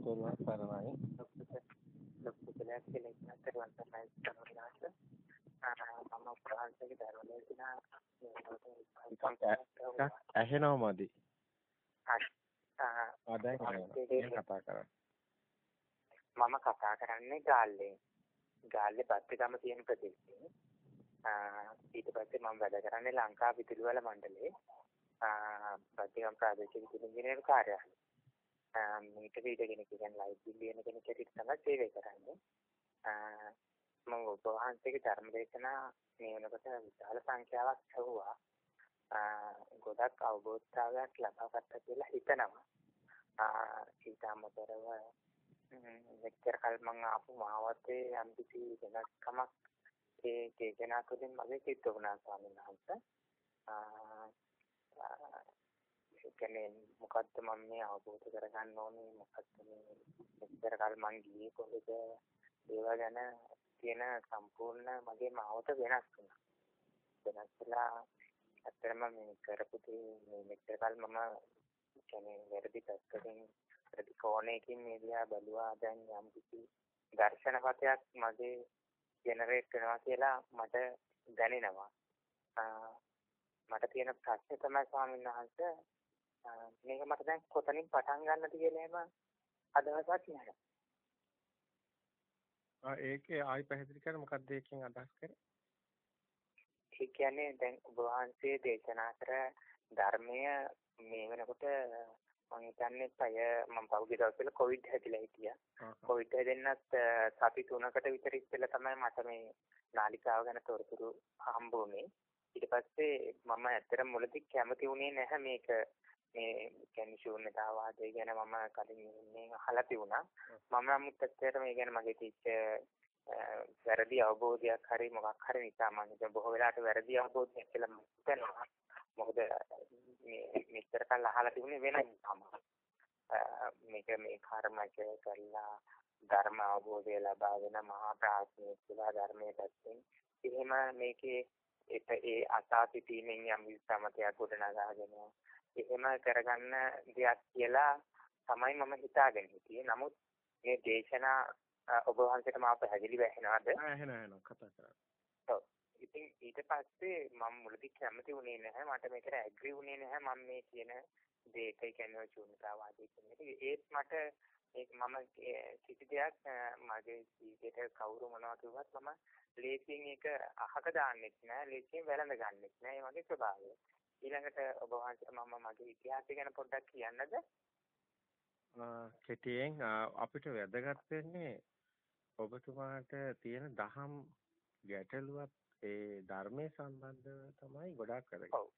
තෙරුවන් සරණයි. ලොකු දෙයක් කියලා තෙරුවන් සරණයි කරනවාට මම ප්‍රාන්තික ධර්මදේශනා ඇහෙනවමදි. ආ දැන් කතා කරන්න. මම කතා කරන්නේ ගාල්ලේ. ගාල්ලේ බත්තිගම තියෙන ප්‍රදේශයේ. ඊට පස්සේ මම වැඩ කරන්නේ ලංකා පිටිලුවල මණ්ඩලයේ. බත්තිගම ප්‍රාදේශීය විදුලි ඉංජිනේරු කාර්යාලය. මීට වීඩගෙන කියන්නේ ලයිට් බිල් ලියන කෙනෙක් හැටියට තමයි සේවය කරන්නේ. මම ඔබ වහන්සේගේ ධර්ම දේශනා මේ වෙනකොට විශාල සංඛ්‍යාවක් ඇහුවා. ගොඩක් අවබෝධතාවයක් ලබා ගත්තා කියලා හිතනවා. ඊට අමතරව මෙච්චර කල් මං ආපු මාවතේ යම් කිසි වෙනස්කමක් ඒ දේශනා තුළින් මගේ සිද්ධ වුණා ස්වාමීන් වහන්සේ. ඒ කියන්නේ මොකද්ද මම මේ අවබෝධ කරගන්න ඕනේ මොකද්ද මේ මෙච්චර කල් මං ගියේ කොහෙද ඒවා ගැන තියෙන සම්පූර්ණ මගේ මාවත වෙනස් වුණා. වෙනස් වෙලා ඇත්තටම මේ කරපු දේ මේ මෙච්චර කල් මම කියන්නේ වැරදි පැත්තකින් වැරදි කෝණයකින් මේ දිහා බැලුවා දැන් යම් කිසි දර්ශනපතයක් මගේ ජෙනරේට් වෙනවා කියලා මට දැනෙනවා. මට තියෙන ප්‍රශ්නේ තමයි ස්වාමීන් වහන්සේ මේක මට දැන් කොතනින් පටන් ගන්නද කියලා එහෙම අදහසක් නැහැ. ආ ඒකේ ආයි පැහැදිලි කරන්න මොකක්ද ඒකෙන් අදහස් කරේ? ඒ කියන්නේ දැන් ඔබ වහන්සේ දේශනා කර ධර්මය මේ වෙනකොට මම හිතන්නේ පය මම පහුගිය දවස්වල කොවිඩ් හැදිලා හිටියා. කොවිඩ් හැදෙන්නත් සති 3කට විතර ඉස්සෙල්ලා තමයි මට මේ නාලිකාව ගැන තොරතුරු හම්බ වුනේ. ඊට පස්සේ මම ඇත්තටම මුලදී කැමති වුණේ නැහැ මේක මේ කියන්නේ ශූන්‍යතාවාදය ගැන මම කලින් මේ අහලා තිබුණා. මම නමුත් ඇත්තටම මේ ගැන මගේ තිච්ච වැරදි අවබෝධයක් හරි මොකක් හරි නිසා මම දැන් බොහෝ වෙලාවට වැරදි අවබෝධයක් කියලා මම හිතනවා. මොකද මේ මෙච්චර කල් අහලා තිබුණේ වෙන නිසාම. මේක මේ කර්මජ කරලා ධර්ම අවබෝධය ලබාගෙන මහා ප්‍රාඥයෙක් කියලා ධර්මයේ පැත්තෙන් එහෙම මේකේ ඒක ඒ අසා සිටීමෙන් යම් විසමතයක් ගොඩනගාගෙන එහෙම කරගන්න දෙයක් කියලා තමයි මම හිතාගෙන හිටියේ. නමුත් මේ දේශනා ඔබ වහන්සේට මාව පැහැදිලි වෙහෙනවද? ඇහෙන ඇහෙන කතා කරා. ඔව්. ඉතින් ඊට පස්සේ මම මුලදී කැමති වුණේ නැහැ. මට මේකට ඇග්‍රී වුණේ නැහැ. මම මේ කියන දේට කියන්නේ ශූන්‍යතාවාදී කියන එක. ඒත් මට ඒක මම කිසි දෙයක් මගේ ජීවිතේට කවුරු මොනවා කිව්වත් මම ලේසියෙන් ඒක අහක දාන්නෙත් නෑ. ලේසියෙන් වැළඳ ගන්නෙත් නෑ. ඒ වගේ ස්වභාවය. ඊළඟට ඔබ වහන්සේට මම මගේ ඉතිහාසය ගැන පොඩ්ඩක් කියන්නද? කෙටියෙන් අපිට වැදගත් වෙන්නේ ඔබතුමාට තියෙන දහම් ගැටලුවක් ඒ ධර්මයේ සම්බන්ධව තමයි ගොඩාක් වැදගත්. ඔව්.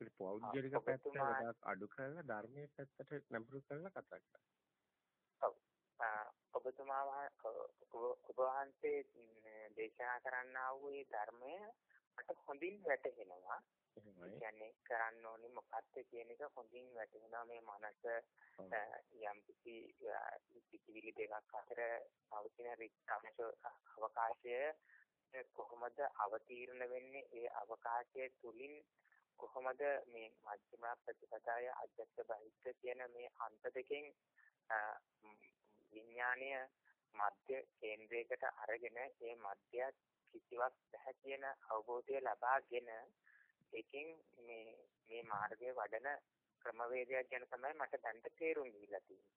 ඒ පෞද්ගලික පැත්ත ගොඩාක් අඩු කරලා ධර්මයේ පැත්තට නැඹුරු කරලා කතා කරා. ඔබතුමා ඔබ වහන්සේ දේශනා කරන්නා වූ මේ ධර්මය මට හොඳින් වැටහෙනවා. ඒ කියන්නේ කරන්න ඕනේ මොකක්ද කියන එක හොඳින් වැටහෙනවා. මේ මනස යම් කිසි පිටිවිලි දෙකක් අතර පවතින රික්තංශ අවකාශය කොහොමද අවතීර්ණ වෙන්නේ? ඒ අවකාශය තුලින් කොහොමද මේ මධ්‍යම ප්‍රතිපදාය අධ්‍යක්ෂ බහිද්ද කියන මේ අන්ත දෙකෙන් විඥානීය මධ්‍ය කේන්ද්‍රයකට අරගෙන ඒ මධ්‍ය කිසිවක් නැහැ කියන අවබෝධය ලබාගෙන ඒකෙන් මේ මේ මාර්ගයේ වඩන ක්‍රමවේදයක් ගැන තමයි මට දැනට තේරුම් දීලා තියෙන්නේ.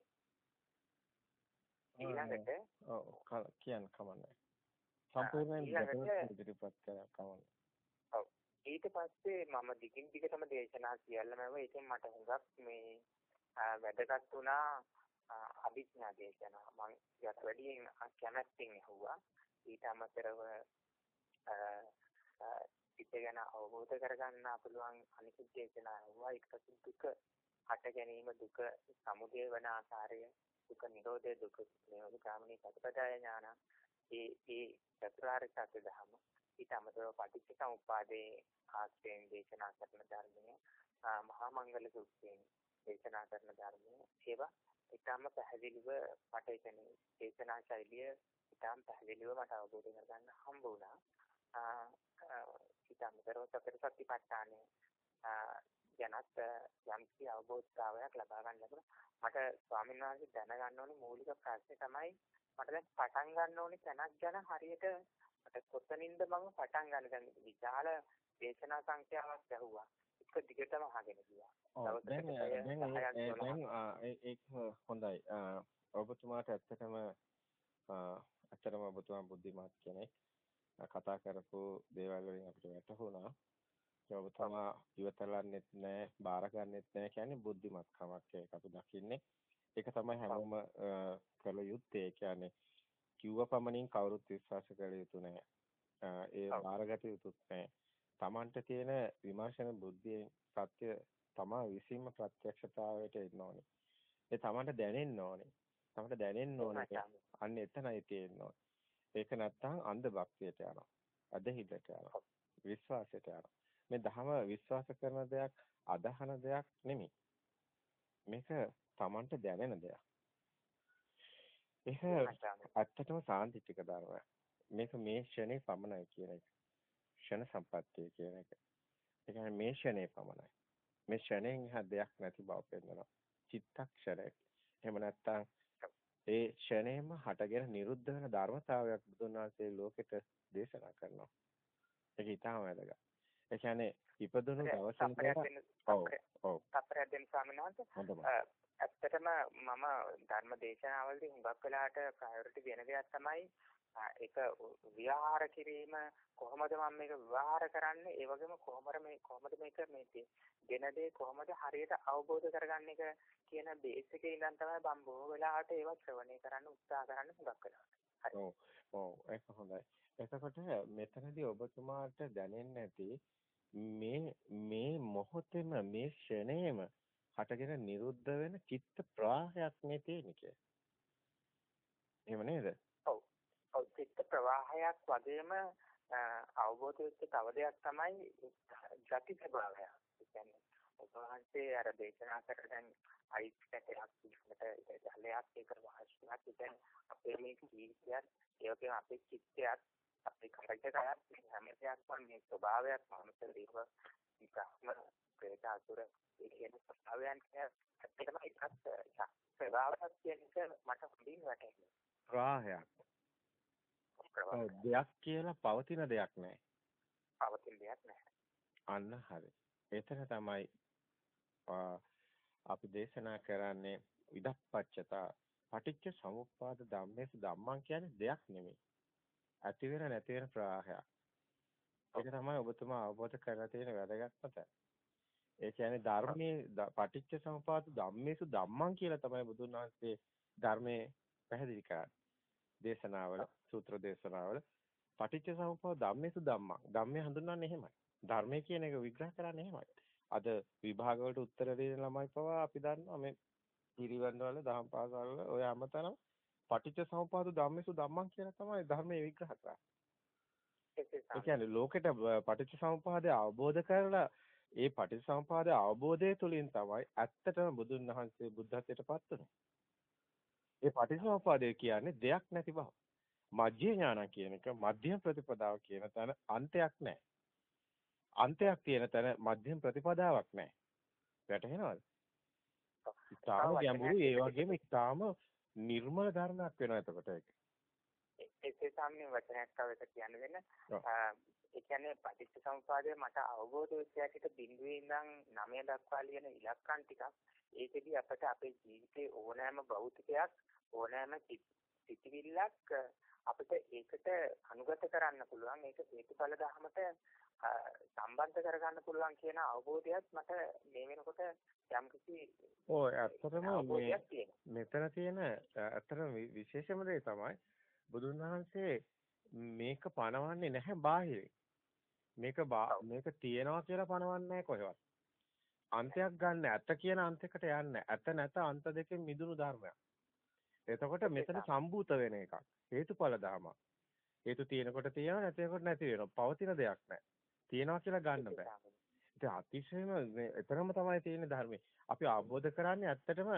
ඊළඟට ඔව් කියන්න කමන්නේ. සම්පූර්ණයෙන් ඉදිරිපත් කරා කමන්නේ. ඔව්. ඊට පස්සේ මම දිගින් දිගටම දේශනා සියල්ලම ඒකෙන් මට හුඟක් මේ වැදගත් වුණා අභිඥා දේශනා. මම යට වැඩියෙන් කැමැත්තෙන් ඇහුවා. ඊට අමතරව සිත ගැන අවබෝධ කරගන්න පුළුවන් අනිකුත් දේශනා ඇහුවා. ඊට පස්සේ දුක හට ගැනීම දුක සමුදය වන ආකාරය දුක නිරෝධය දුක නිරෝධ ගාමිනී සත්‍යපදාය ඥාන ඒ ඒ චතුරාර්ය සත්‍ය ධර්ම ඊට අමතරව පටිච්චසමුප්පාදේ ආශ්‍රයෙන් දේශනා කරන ධර්මය මහා මංගල සූත්‍රයෙන් දේශනා කරන ධර්මය ඒවා ඊටම පැහැදිලිව මට කියන්නේ දේශනා ශෛලිය ඊටම පැහැදිලිව මට අවබෝධ කරගන්න හම්බ වුණා ඊට අමතරව සතර සතිපට්ඨානය ගැන මහත් යම්කිසි අවබෝධතාවයක් ලබා ගන්න ලැබුණා. මට ස්වාමීන් වහන්සේ දැනගන්න ඕනේ මූලික ප්‍රශ්නේ තමයි මට දැන් පටන් ගන්න ඕනේ තැනක් ගැන හරියට මට කොතනින්ද මම පටන් ගන්න දැන් විශාල දේශනා සංඛ්‍යාවක් ඇහුවා. එක දිගටම අහගෙන ගියා. දැන් දැන් ඒක හොඳයි. ඔබතුමාට ඇත්තටම ඇත්තටම ඔබතුමා බුද්ධිමත් කෙනෙක්. කතා කරපු දේවල් වලින් අපිට වැටහුණා. ඔබතුමා ඉවතලන්නෙත් නැහැ, බාරගන්නෙත් නැහැ කියන්නේ බුද්ධිමත් කමක් ඒක අපි දකින්නේ. ඒක තමයි හැමෝම කළ යුත්තේ. ඒ කියන්නේ කිව්ව පමණින් කවුරුත් විශ්වාස කළ යුතු නැහැ. ඒ බාරගත යුතුත් නැහැ. Tamanට තියෙන විමර්ශන බුද්ධියෙන් සත්‍ය තමා විසින්ම ප්‍රත්‍යක්ෂතාවයට එන්න ඕනේ. ඒ Tamanට දැනෙන්න ඕනේ. Tamanට දැනෙන්න ඕනේ. අන්න එතනයි තියෙන්න ඕනේ. ඒක නැත්තම් අන්ධ භක්තියට යනවා. අදහිලට යනවා. විශ්වාසයට යනවා. මේ ධහම විශ්වාස කරන දෙයක් අදහන දෙයක් නෙමෙයි. මේක Tamanට දැනෙන දෙයක්. ඒක ඇත්තටම සාන්තිතික ධර්මයක්. මේක මේ ෂණේ පමණයි කියන එක. ෂණ සම්පත්තිය කියන එක. ඒ කියන්නේ මේ ෂණේ පමණයි. මේ ෂණයෙන් එහා දෙයක් නැති බව පෙන්වනවා. චිත්තක්ෂරය. එහෙම නැත්නම් ඒ ෂණයෙන්ම හටගෙන නිරුද්ධ වෙන ධර්මතාවයක් බුදුන් වහන්සේ ලෝකෙට දේශනා කරනවා. ඒක ඊටම වැදගත්. ඒ කියන්නේ ඉපදුණු දවසේ ඉඳලා ඔව් ඔව්. තප්පරයක් දෙන්න ස්වාමීන් වහන්සේ. ඇත්තටම මම ධර්ම දේශනාවලදී හුඟක් වෙලාට ප්‍රයොරිටි දෙන දෙයක් තමයි ඒක විහාර කිරීම කොහොමද මම මේක විවහාර කරන්නේ ඒ වගේම කොහොමද මේ කොහොමද මේක මේ දෙන දේ කොහොමද හරියට අවබෝධ කරගන්න එක කියන බේස් එකේ ඉඳන් තමයි මම බොහෝ වෙලාවට ඒවා ශ්‍රවණය කරන්න උත්සාහ කරන්න හුඟක් වෙලාවට. හරි. ඔව් ඔව් ඒක හොඳයි. එතකොට මෙතනදී ඔබතුමාට දැනෙන්නේ නැති මේ මේ මොහොතේම මේ ෂණේම හටගෙන නිරුද්ධ වෙන චිත්ත ප්‍රවාහයක් මේ තියෙන්නේ කියලා. එහෙම නේද? ඔව් චිත්ත ප්‍රවාහයක් වගේම අවබෝධ වෙච්ච තව දෙයක් තමයි ගති ස්වභාවය. ඒ කියන්නේ උපවාසයේ අර දේශනා කර දැන් අයිස් කැටයක් ඉන්නට ජලයක් ඒක වාසියක් ඉතින් අපේ මේ ජීවිතයත් ඒ වගේම අපේ චිත්තයත් අපේ කරකටයක් හැම දෙයක්ම මේ ස්වභාවයක් මනුස්ස දේව විකාශම ප්‍රේත අසුර ඒ කියන ස්වභාවයන් ඇත්තටම එකත් ස්වභාවයක් කියන එක මට හොඳින් වැටහෙනවා. ප්‍රවාහයක් දෙයක් කියලා පවතින දෙයක් නැහැ. පවතින දෙයක් නැහැ. අන්න හරි. එතන තමයි අපි දේශනා කරන්නේ විදප්පච්චතා පටිච්ච සමුප්පාද ධම්මේස ධම්මං කියන්නේ දෙයක් නෙමෙයි. ඇති වෙන නැති වෙන ප්‍රවාහයක්. ඒක තමයි ඔබතුමා අවබෝධ කරලා තියෙන වැදගත්ම තැන. ඒ කියන්නේ ධර්මයේ පටිච්ච සමුප්පාද ධම්මේසු ධම්මං කියලා තමයි බුදුන් වහන්සේ ධර්මයේ පැහැදිලි කරන්නේ. දේශනාවල සූත්‍ර දේශනාවල පටිච්ච සමුප්පාද ධම්මේසු ධම්මං. ධම්මය හඳුන්වන්නේ එහෙමයි. ධර්මය කියන එක විග්‍රහ කරන්නේ එහෙමයි. අද විභාග වලට උත්තර දෙන ළමයි පවා අපි දන්නවා මේ පිරිවැන්න වල දහම් පාසල් වල ඔය අමතනම් පටිච්ච සමුප්පාද ධම්මේසු ධම්මං කියලා තමයි ධර්මයේ විග්‍රහ කරන්නේ. ඒ කියන්නේ ලෝකෙට පටිච්ච සමුප්පාදය අවබෝධ කරලා ඒ පටිච්ච සමුප්පාදය අවබෝධය තුළින් තමයි ඇත්තටම බුදුන් වහන්සේ බුද්ධත්වයට පත් වුනේ. ඒ පටිච්චසමුප්පාදය කියන්නේ දෙයක් නැති බව. මජ්ජේ ඥාන කියන එක මධ්‍යම ප්‍රතිපදාව කියන තැන අන්තයක් නැහැ. අන්තයක් තියෙන තැන මධ්‍යම ප්‍රතිපදාවක් නැහැ. වැටහෙනවද? ඉතාම ගැඹුරු ඒ වගේම ඉතාම නිර්මල ධර්මයක් වෙනවා එතකොට ඒක. ඒකේ සාමාන්‍ය වචනයක් එක කියන්න දෙන්න. ඒ කියන්නේ පටිච්චසමුපාදය මට අවබෝධ වෙච්ච හැටියට බිඳුවේ ඉඳන් 9 දක්වා ලියන ඉලක්කම් ටිකක් ඒකෙදි අපිට අපේ ජීවිතේ ඕනෑම භෞතිකයක් ඕනෑම සිතිවිල්ලක් අපිට ඒකට අනුගත කරන්න පුළුවන් ඒක හේතුඵල ධර්මයට සම්බන්ධ කරගන්න පුළුවන් කියන අවබෝධයත් මට මේ වෙනකොට යම්කිසි ඔය ඇත්තටම මෙතන තියෙන ඇත්තටම විශේෂම දේ තමයි බුදුන් වහන්සේ මේක පණවන්නේ නැහැ බාහිරින් මේක මේක තියෙනවා කියලා පණවන්නේ නැහැ කොහෙවත්. අන්තයක් ගන්න ඇත කියන අන්තයකට යන්නේ ඇත නැත අන්ත දෙකෙන් මිදුණු ධර්මයක් එතකොට මෙතන සම්භූත වෙන එකක්. හේතුඵල ධමයක්. හේතු තියෙනකොට තියෙනවා නැතිනකොට නැති වෙනවා. පවතින දෙයක් නැහැ. තියෙනවා කියලා ගන්න බෑ. ඉතින් අතිශයම එතරම් තමයි තියෙන ධර්මයේ. අපි අවබෝධ කරන්නේ ඇත්තටම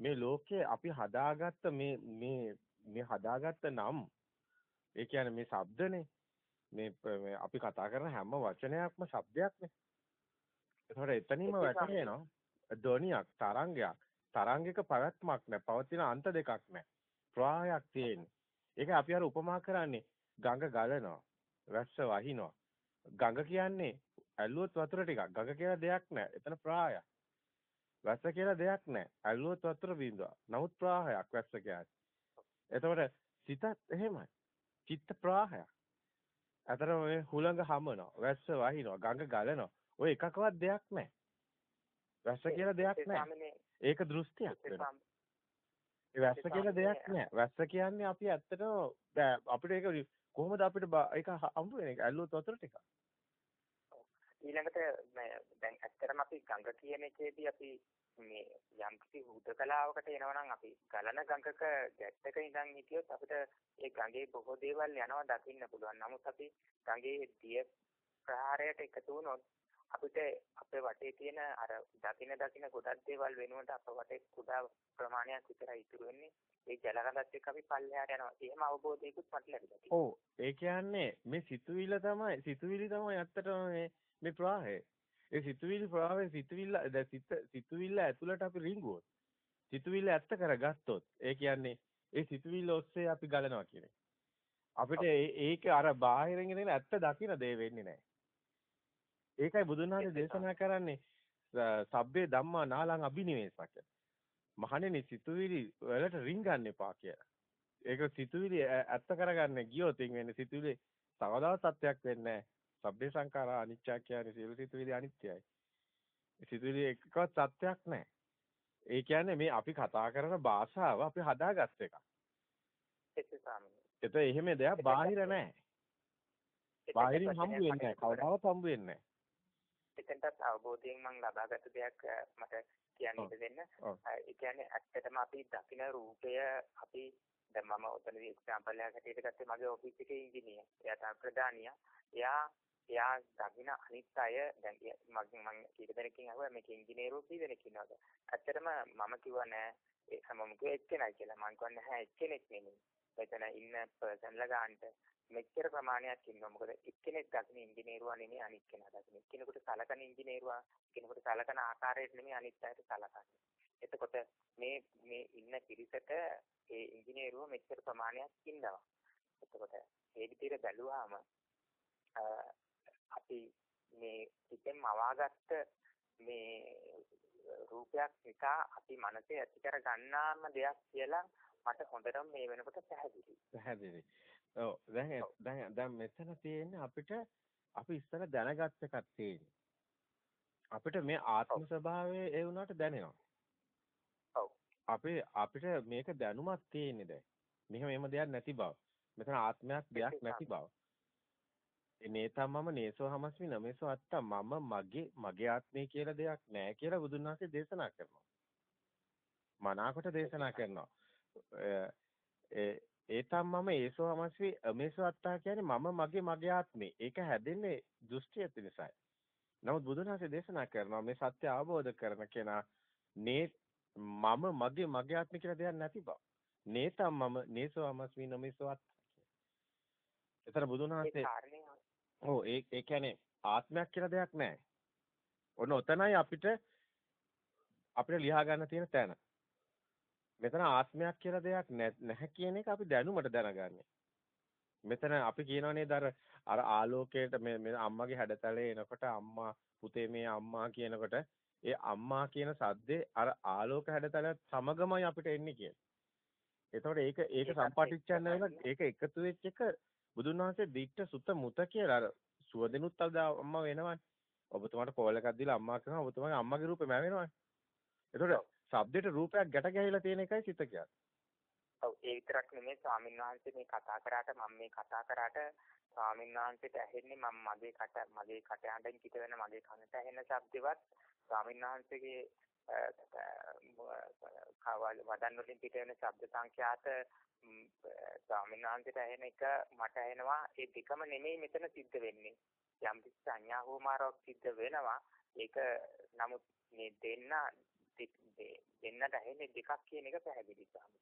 මේ ලෝකයේ අපි හදාගත්ත මේ මේ මේ හදාගත්ත නම් ඒ කියන්නේ මේ ශබ්දනේ මේ අපි කතා කරන හැම වචනයක්ම ශබ්දයක්නේ. ඒතකොට එතනින්ම වැටහෙනවා ධ්වනියක් තරංගයක් තරංගයක පැවැත්මක් නැහැ. පවතින අන්ත දෙකක් නැහැ. ප්‍රවාහයක් තියෙන්නේ. ඒක අපි අර උපමා කරන්නේ ගඟ ගලනවා. වැස්ස වහිනවා. ගඟ කියන්නේ ඇල්ලුවොත් වතුර ටිකක්. ගඟ කියලා දෙයක් නැහැ. එතන ප්‍රවාහයක්. වැස්ස කියලා දෙයක් නැහැ. ඇල්ලුවොත් වතුර බිඳුවක්. නමුත් ප්‍රවාහයක් වැස්ස කියන්නේ. එතකොට සිතත් එහෙමයි. චිත්ත ප්‍රවාහයක්. අතර ඔය හුළඟ හමනවා. වැස්ස වහිනවා. ගඟ ගලනවා. ඔය එකකවත් දෙයක් නැහැ. වැස්ස කියලා දෙයක් නැහැ. ඒක දෘෂ්ටියක් වෙනවා. ඒ වැස්ස කියලා දෙයක් නැහැ. වැස්ස කියන්නේ අපි ඇත්තටම අපිට ඒක කොහොමද අපිට ඒක හම්බ වෙන්නේ? ඇල්ලුවොත් වතුර ටික. ඊළඟට දැන් ඇත්තටම අපි ගඟ කියන එකේදී අපි මේ යම් කිසි හුදකලාවකට එනවනම් අපි ගලන ගඟක ගැට්ටක ඉඳන් හිටියොත් අපිට ඒ ගඟේ බොහෝ දේවල් යනවා දකින්න පුළුවන්. නමුත් අපි ගඟේ දිය ප්‍රහාරයට එකතු වුණොත් අපිට අපේ වටේ තියෙන අර දකින දකින ගොඩක් දේවල් වෙනුවට අප වටේ කුඩා ප්‍රමාණයක් විතරයි ඉතුරු වෙන්නේ. ඒ ජලකඳත් එක්ක අපි පල්ලෙහාට යනවා. එහෙම අවබෝධයකුත් මට ලැබිලා තියෙනවා. ඔව්. ඒ කියන්නේ මේ සිතුවිල්ල තමයි සිතුවිලි තමයි ඇත්තටම මේ මේ ප්‍රවාහය. ඒ සිතුවිලි ප්‍රවාහය සිතුවිල්ල දැන් සිත සිතුවිල්ල ඇතුළට අපි රිංගුවොත් සිතුවිල්ල ඇත්ත කරගත්තොත් ඒ කියන්නේ ඒ සිතුවිල්ල ඔස්සේ අපි ගලනවා කියන්නේ. අපිට ඒක අර බාහිරින් ඇත්ත දකින්න දේ වෙන්නේ නැහැ. ඒකයි බුදුන් වහන්සේ දේශනා කරන්නේ සබ්බේ ධම්මා නාලං අබිනිවේසක. මහණෙනි සිතුවිලි වලට රින්ගන්න එපා කියලා. ඒක සිතුවිලි ඇත්ත කරගන්න ගියොත් වෙන්නේ සිතුවිලි තවදා සත්‍යයක් වෙන්නේ. සබ්බේ සංඛාරා අනිච්චා කියන්නේ සියලු සිතුවිලි අනිත්‍යයි. සිතුවිලි එකකවත් සත්‍යයක් නැහැ. ඒ කියන්නේ මේ අපි කතා කරන භාෂාව අපි හදාගත්ත එකක්. ඒක එහෙම දෙයක් බාහිර නැහැ. බාහිරින් හම්බ වෙන්නේ නැහැ. කවදාවත් හම්බ වෙන්නේ නැහැ. එතෙන්ටත් අවබෝධයෙන් මම ලබාගත් දෙයක් මට කියන්න දෙන්න. ඒ කියන්නේ ඇත්තටම අපි දකින රූපය අපි දැන් මම ඔතනදී එක්සැම්පල් එකක් හැටියට ගත්තේ මගේ ඔෆිස් එකේ ඉංජිනේර. එයා තමයි ප්‍රධානියා. එයා එයා දකින අනිත් අය දැන් මම මම කීප දෙනෙක්ගෙන් අහුවා මේක ඉංජිනේරුවෝ කී දෙනෙක් ඉන්නවද? ඇත්තටම මම කිව්වා නෑ ඒ හැමෝම කිව්වා එක්කෙනයි කියලා. මම කිව්වා නැහැ එක්කෙනෙක් නෙමෙයි. මෙතන ඉන්න පර්සන්ලා ගන්නට මෙච්චර ප්‍රමාණයක් ඉන්නවා. මොකද එක්කෙනෙක් දකින ඉංජිනේරුවා නෙමෙයි අනිත් කෙනා දකින. එක්කෙනෙකුට සලකන ඉංජිනේරුවා කෙනෙකුට සලකන ආකාරයට නෙමෙයි අනිත් අයට සලකන්නේ. එතකොට මේ මේ ඉන්න පිරිසට ඒ ඉංජිනේරුව මෙච්චර ප්‍රමාණයක් ඉන්නවා. එතකොට ඒ විදිහට බැලුවාම අපි මේ හිතෙන් මවාගත්ත මේ රූපයක් නිසා අපි මනසේ ඇති කර ගන්නාම දෙයක් කියලා මට හොඳටම මේ වෙනකොට පැහැදිලි. පැහැදිලි. ඔව් දැන් දැන් දැන් මෙතන තියෙන්නේ අපිට අපි ඉස්සර දැනගත් එකක් තියෙන්නේ. අපිට මේ ආත්ම ස්වභාවය ඒ වුණාට දැනෙනවා. ඔව්. අපේ අපිට මේක දැනුමක් තියෙන්නේ දැන්. මෙහෙම එහෙම දෙයක් නැති බව. මෙතන ආත්මයක් දෙයක් නැති බව. නේතම්මම නේසෝ හමස්මි නමේසෝ අත්තා මම මගේ මගේ ආත්මය කියලා දෙයක් නැහැ කියලා බුදුන් වහන්සේ දේශනා කරනවා. මනාකොට දේශනා කරනවා. ඒ ඒතම්මම ඒසෝ අමස්වි මේසෝ අත්තා කියන්නේ මම මගේ මගේ ආත්මේ. ඒක හැදෙන්නේ දෘෂ්ටි ඇති නිසායි. නමුත් බුදුන් වහන්සේ දේශනා කරනවා මේ සත්‍ය අවබෝධ කරන කෙනා නේ මම මගේ මගේ ආත්මය කියලා දෙයක් නැති බව. නේතම්මම නේසෝ අමස්වි නමේසෝ අත්තා. එතන බුදුන් වහන්සේ ඔව් ඒ ඒ කියන්නේ ආත්මයක් කියලා දෙයක් නැහැ. ඔන්න ඔතනයි අපිට අපිට ලියා ගන්න තියෙන තැන. මෙතන ආත්මයක් කියලා දෙයක් නැහැ කියන එක අපි දැනුමට දැනගන්නේ. මෙතන අපි කියනවා නේද අර අර ආලෝකයට මේ අම්මගේ හැඩතලේ එනකොට අම්මා පුතේ මේ අම්මා කියනකොට ඒ අම්මා කියන සද්දේ අර ආලෝක හැඩතලත් සමගමයි අපිට එන්නේ කියන්නේ. එතකොට ඒක ඒක සම්පාටිච්ඡන්න වෙලා ඒක එකතු වෙච්ච එක බුදුන් වහන්සේ දිට්ඨ සුත මුත කියලා අර සුවදිනුත් අද අම්මා වෙනවනේ. ඔබතුමාට කෝල් එකක් දීලා අම්මා කියනවා ඔබතුමාගේ අම්මගේ රූපේ මැවෙනවනේ. එතකොට ශබ්දයට රූපයක් ගැට ගැහිලා තියෙන එකයි සිත කියන්නේ. ඔව් ඒ විතරක් නෙමෙයි ස්වාමීන් වහන්සේ මේ කතා කරාට මම මේ කතා කරාට ස්වාමීන් වහන්සේට ඇහෙන්නේ මම මගේ කට මගේ කට හඬෙන් පිට වෙන මගේ කනට ඇහෙන ශබ්දෙවත් ස්වාමීන් වහන්සේගේ කවල් වදන් වලින් පිට වෙන ශබ්ද සංඛ්‍යාත ස්වාමීන් වහන්සේට ඇහෙන එක මට ඇහෙනවා. ඒ දෙකම නෙමෙයි මෙතන සිද්ධ වෙන්නේ. යම් කිසි සංඥා හෝමාරක් සිද්ධ වෙනවා. ඒක නමුත් මේ දෙන්න දෙන්නට ඇහෙන්නේ දෙකක් කියන එක පැහැදිලි සාමහත්.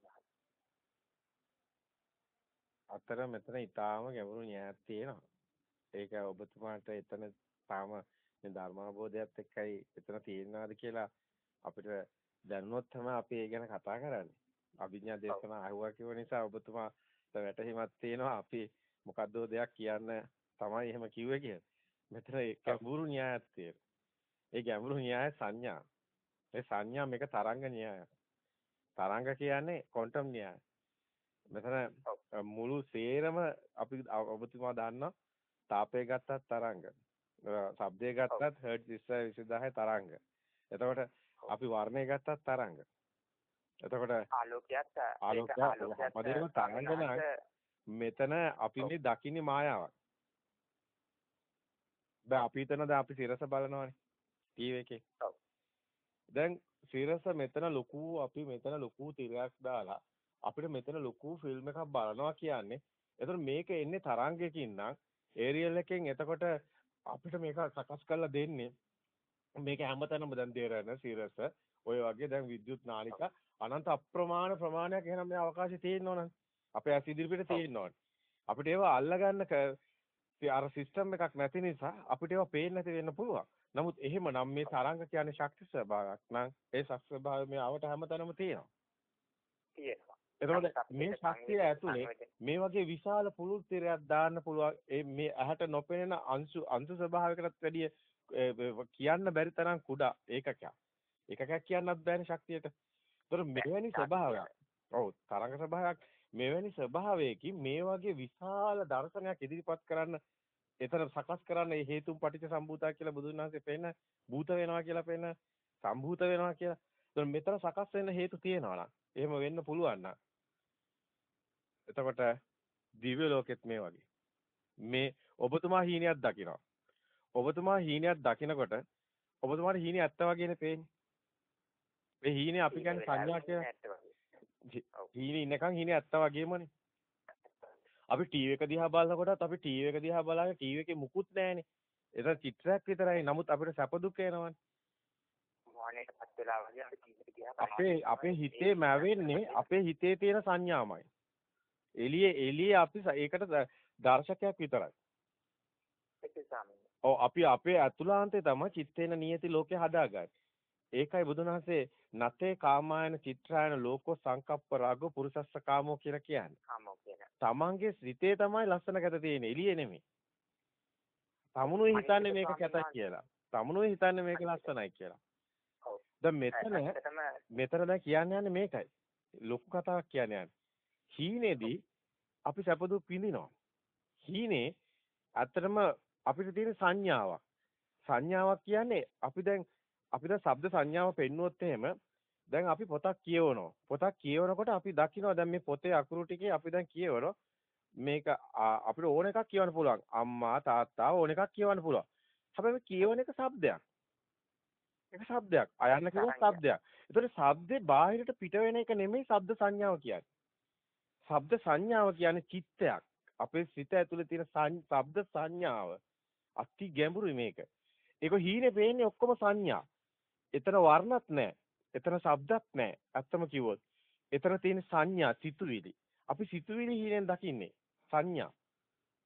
අතර මෙතන ඊටාම ගැඹුරු න්‍යායක් තියෙනවා. ඒක ඔබතුමාට එතන තාම මේ ධර්මාබෝධයත් එක්කයි එතන තියෙනවාද කියලා අපිට දැනුනොත් තමයි අපි ඒ ගැන කතා කරන්නේ. අභිඥා දේශනා අහුවා කියව නිසා ඔබතුමා වැටහිමක් තියෙනවා අපි මොකද්දෝ දෙයක් කියන්න තමයි එහෙම කිව්වේ කියලා. මෙතන ඒ ගැඹුරු න්‍යායක් තියෙනවා. ඒ ගැඹුරු න්‍යාය සංඥා. ඒ සංඥා මේක තරංග න්‍යායක්. තරංග කියන්නේ ක්වොන්ටම් න්‍යාය. මෙතන මුළු සේරම අපි ඔබතුමා දන්නා තාපය ගත්තත් තරංග. ශබ්දය ගත්තත් හර්ට් 20 20000 තරංග. එතකොට අපි වර්ණය ගත්තත් තරංග. එතකොට ආලෝකයක් ආලෝකයක් තරංග මෙතන අපි මේ දකින්නේ මායාවක්. දැන් අපි හිතනද අපි සිරස බලනවානේ ටීවී එකේ. ඔව්. දැන් සිරස මෙතන ලොකු අපි මෙතන ලොකු තිරයක් දාලා අපිට මෙතන ලොකු ෆිල්ම් එකක් බලනවා කියන්නේ. එතකොට මේක එන්නේ තරංගයකින් නම් ඒරියල් එකෙන් එතකොට අපිට මේක සකස් කරලා දෙන්නේ. මේක හැමතැනම දැන් දේරන සිරස ඔය වගේ දැන් විද්‍යුත් නාලිකා අනන්ත අප්‍රමාණ ප්‍රමාණයක් එහෙනම් මේ අවකාශයේ තියෙනවනේ. අපේ ඇස් ඉදිරිපිට තියෙනවනේ. අපිට ඒවා අල්ලගන්න අර සිස්ටම් එකක් නැති නිසා අපිට ඒවා පේන්නේ නැති වෙන්න පුළුවන්. නමුත් එහෙමනම් මේ තරංග කියන්නේ ශක්ති ස්වභාවයක් නම් ඒ ශක්ති ස්වභාවය මේ ආවට හැමතැනම තියෙනවා. තියෙනවා. එතකොට මේ ශක්තිය ඇතුලේ මේ වගේ විශාල පුළුල් තිරයක් දාන්න පුළුවන් ඒ මේ ඇහැට නොපෙනෙන අංශු අංශු ස්වභාවයකටත් වැඩිය කියන්න බැරි තරම් කුඩා ඒකකයක්. ඒකකයක් කියන්නත් බෑනේ ශක්තියට. ඒතර මෙවැනි ස්වභාවයක්. ඔව් තරංග ස්වභාවයක් මෙවැනි ස්වභාවයකින් මේ වගේ විශාල දර්ශනයක් ඉදිරිපත් කරන්න එතන සකස් කරන්න හේතුන් පටිච්ච සම්භූතා කියලා බුදුන් වහන්සේ පෙන්න භූත වෙනවා කියලා පෙන්න සම්භූත වෙනවා කියලා. එතකොට මෙතන සකස් වෙන්න හේතු තියෙනවා නම් එහෙම වෙන්න පුළුවන් නම් එතකොට දිව්‍ය ලෝකෙත් මේ වගේ. මේ ඔබතුමා හීනයක් දකිනවා. ඔබතුමා හීනයක් දකිනකොට ඔබතුමාට හීනේ ඇත්ත වගේනේ පේන්නේ. මේ හීනේ අපි කියන්නේ සංඥා කියලා. හීනේ ඉන්නකන් හීනේ ඇත්ත වගේමනේ. අපි ටීවී එක දිහා බලනකොටත් අපි ටීවී එක දිහා බලාගෙන ටීවී එකේ මුකුත් නැහැනේ. ඒක චිත්‍රයක් විතරයි. නමුත් අපිට සැප දුක් එනවනේ. අපේ අපේ හිතේ මැවෙන්නේ අපේ හිතේ තියෙන සංඥාමයි. එළියේ එළියේ අපි ඒකට දර්ශකයක් විතරයි. ඔව් අපි අපේ අතුලාන්තේ තමයි චිත්තේන නියති ලෝකේ හදාගන්නේ. ඒකයි බුදුන් වහන්සේ නතේ කාමායන චිත්‍රායන ලෝකෝ සංකප්ප රාගෝ පුරුසස්ස කාමෝ කියලා කියන්නේ. කාමෝ කියන. තමන්ගේ සිතේ තමයි ලස්සන කැත තියෙන්නේ එළියේ නෙමෙයි. තමුණුයි හිතන්නේ මේක කැතක් කියලා. තමුණුයි හිතන්නේ මේක ලස්සනයි කියලා. දැන් මෙතන මෙතන දැන් කියන්න යන්නේ මේකයි. ලොකු කතාවක් කියන්නේ යන්නේ. හීනේදී අපි සැප දුක් විඳිනවා. හීනේ ඇත්තටම අපිට තියෙන සංඥාවක්. සංඥාවක් කියන්නේ අපි දැන් අපිට ශබ්ද සංඥාව පෙන්නුවොත් එහෙම දැන් අපි පොතක් කියවනවා. පොතක් කියවනකොට අපි දකිනවා දැන් මේ පොතේ අකුරු ටිකේ අපි දැන් කියවනවා. මේක අපිට ඕන එකක් කියවන්න පුළුවන්. අම්මා තාත්තා ඕන එකක් කියවන්න පුළුවන්. හැබැයි කියවන එක શબ્දයක්. ඒක શબ્දයක්. අයන්න කිව්වොත් શબ્දයක්. ඒතකොට શબ્දේ බාහිරට පිට වෙන එක නෙමෙයි શબ્ද සංඥාව කියන්නේ. ශබ්ද සංඥාව කියන්නේ චිත්තයක්. අපේ සිත ඇතුලේ තියෙන ශබ්ද සංඥාව අති ගැඹුරුයි මේක. ඒක හීනේ පේන්නේ ඔක්කොම සංඥා. එතන වර්ණත් නැහැ. එතන ශබ්දත් නැහැ. ඇත්තම කිව්වොත්. එතන තියෙන සංඥා සිතුවිලි. අපි සිතුවිලි හීනෙන් දකින්නේ. සංඥා.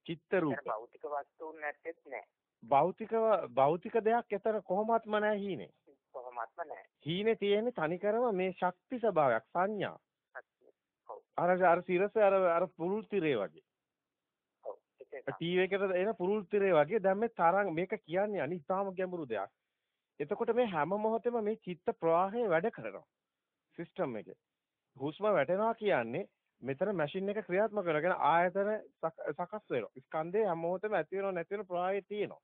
චිත්ත රූප. භෞතික වස්තුන් නැත්තේත් නැහැ. භෞතික භෞතික දෙයක් එතන කොහොමත්ම නැහැ හීනේ. කොහොමත්ම නැහැ. හීනේ තියෙන්නේ තනිකරම මේ ශක්ති ස්වභාවයක් සංඥා. අර අර සිරස අර අර පුරුල් තිරේ වගේ. ටීවී එකට එන පුරුල් තිරේ වගේ දැන් මේ තරංග මේක කියන්නේ අනිතාම ගැඹුරු දෙයක්. එතකොට මේ හැම මොහොතෙම මේ චිත්ත ප්‍රවාහය වැඩ කරනවා. සිස්ටම් එකේ. හුස්ම වැටෙනවා කියන්නේ මෙතන මැෂින් එක ක්‍රියාත්මක කරගෙන ආයතන සකස් වෙනවා. ස්කන්ධේ හැම මොහොතෙම ඇති වෙනව නැති වෙන ප්‍රවාහය තියෙනවා.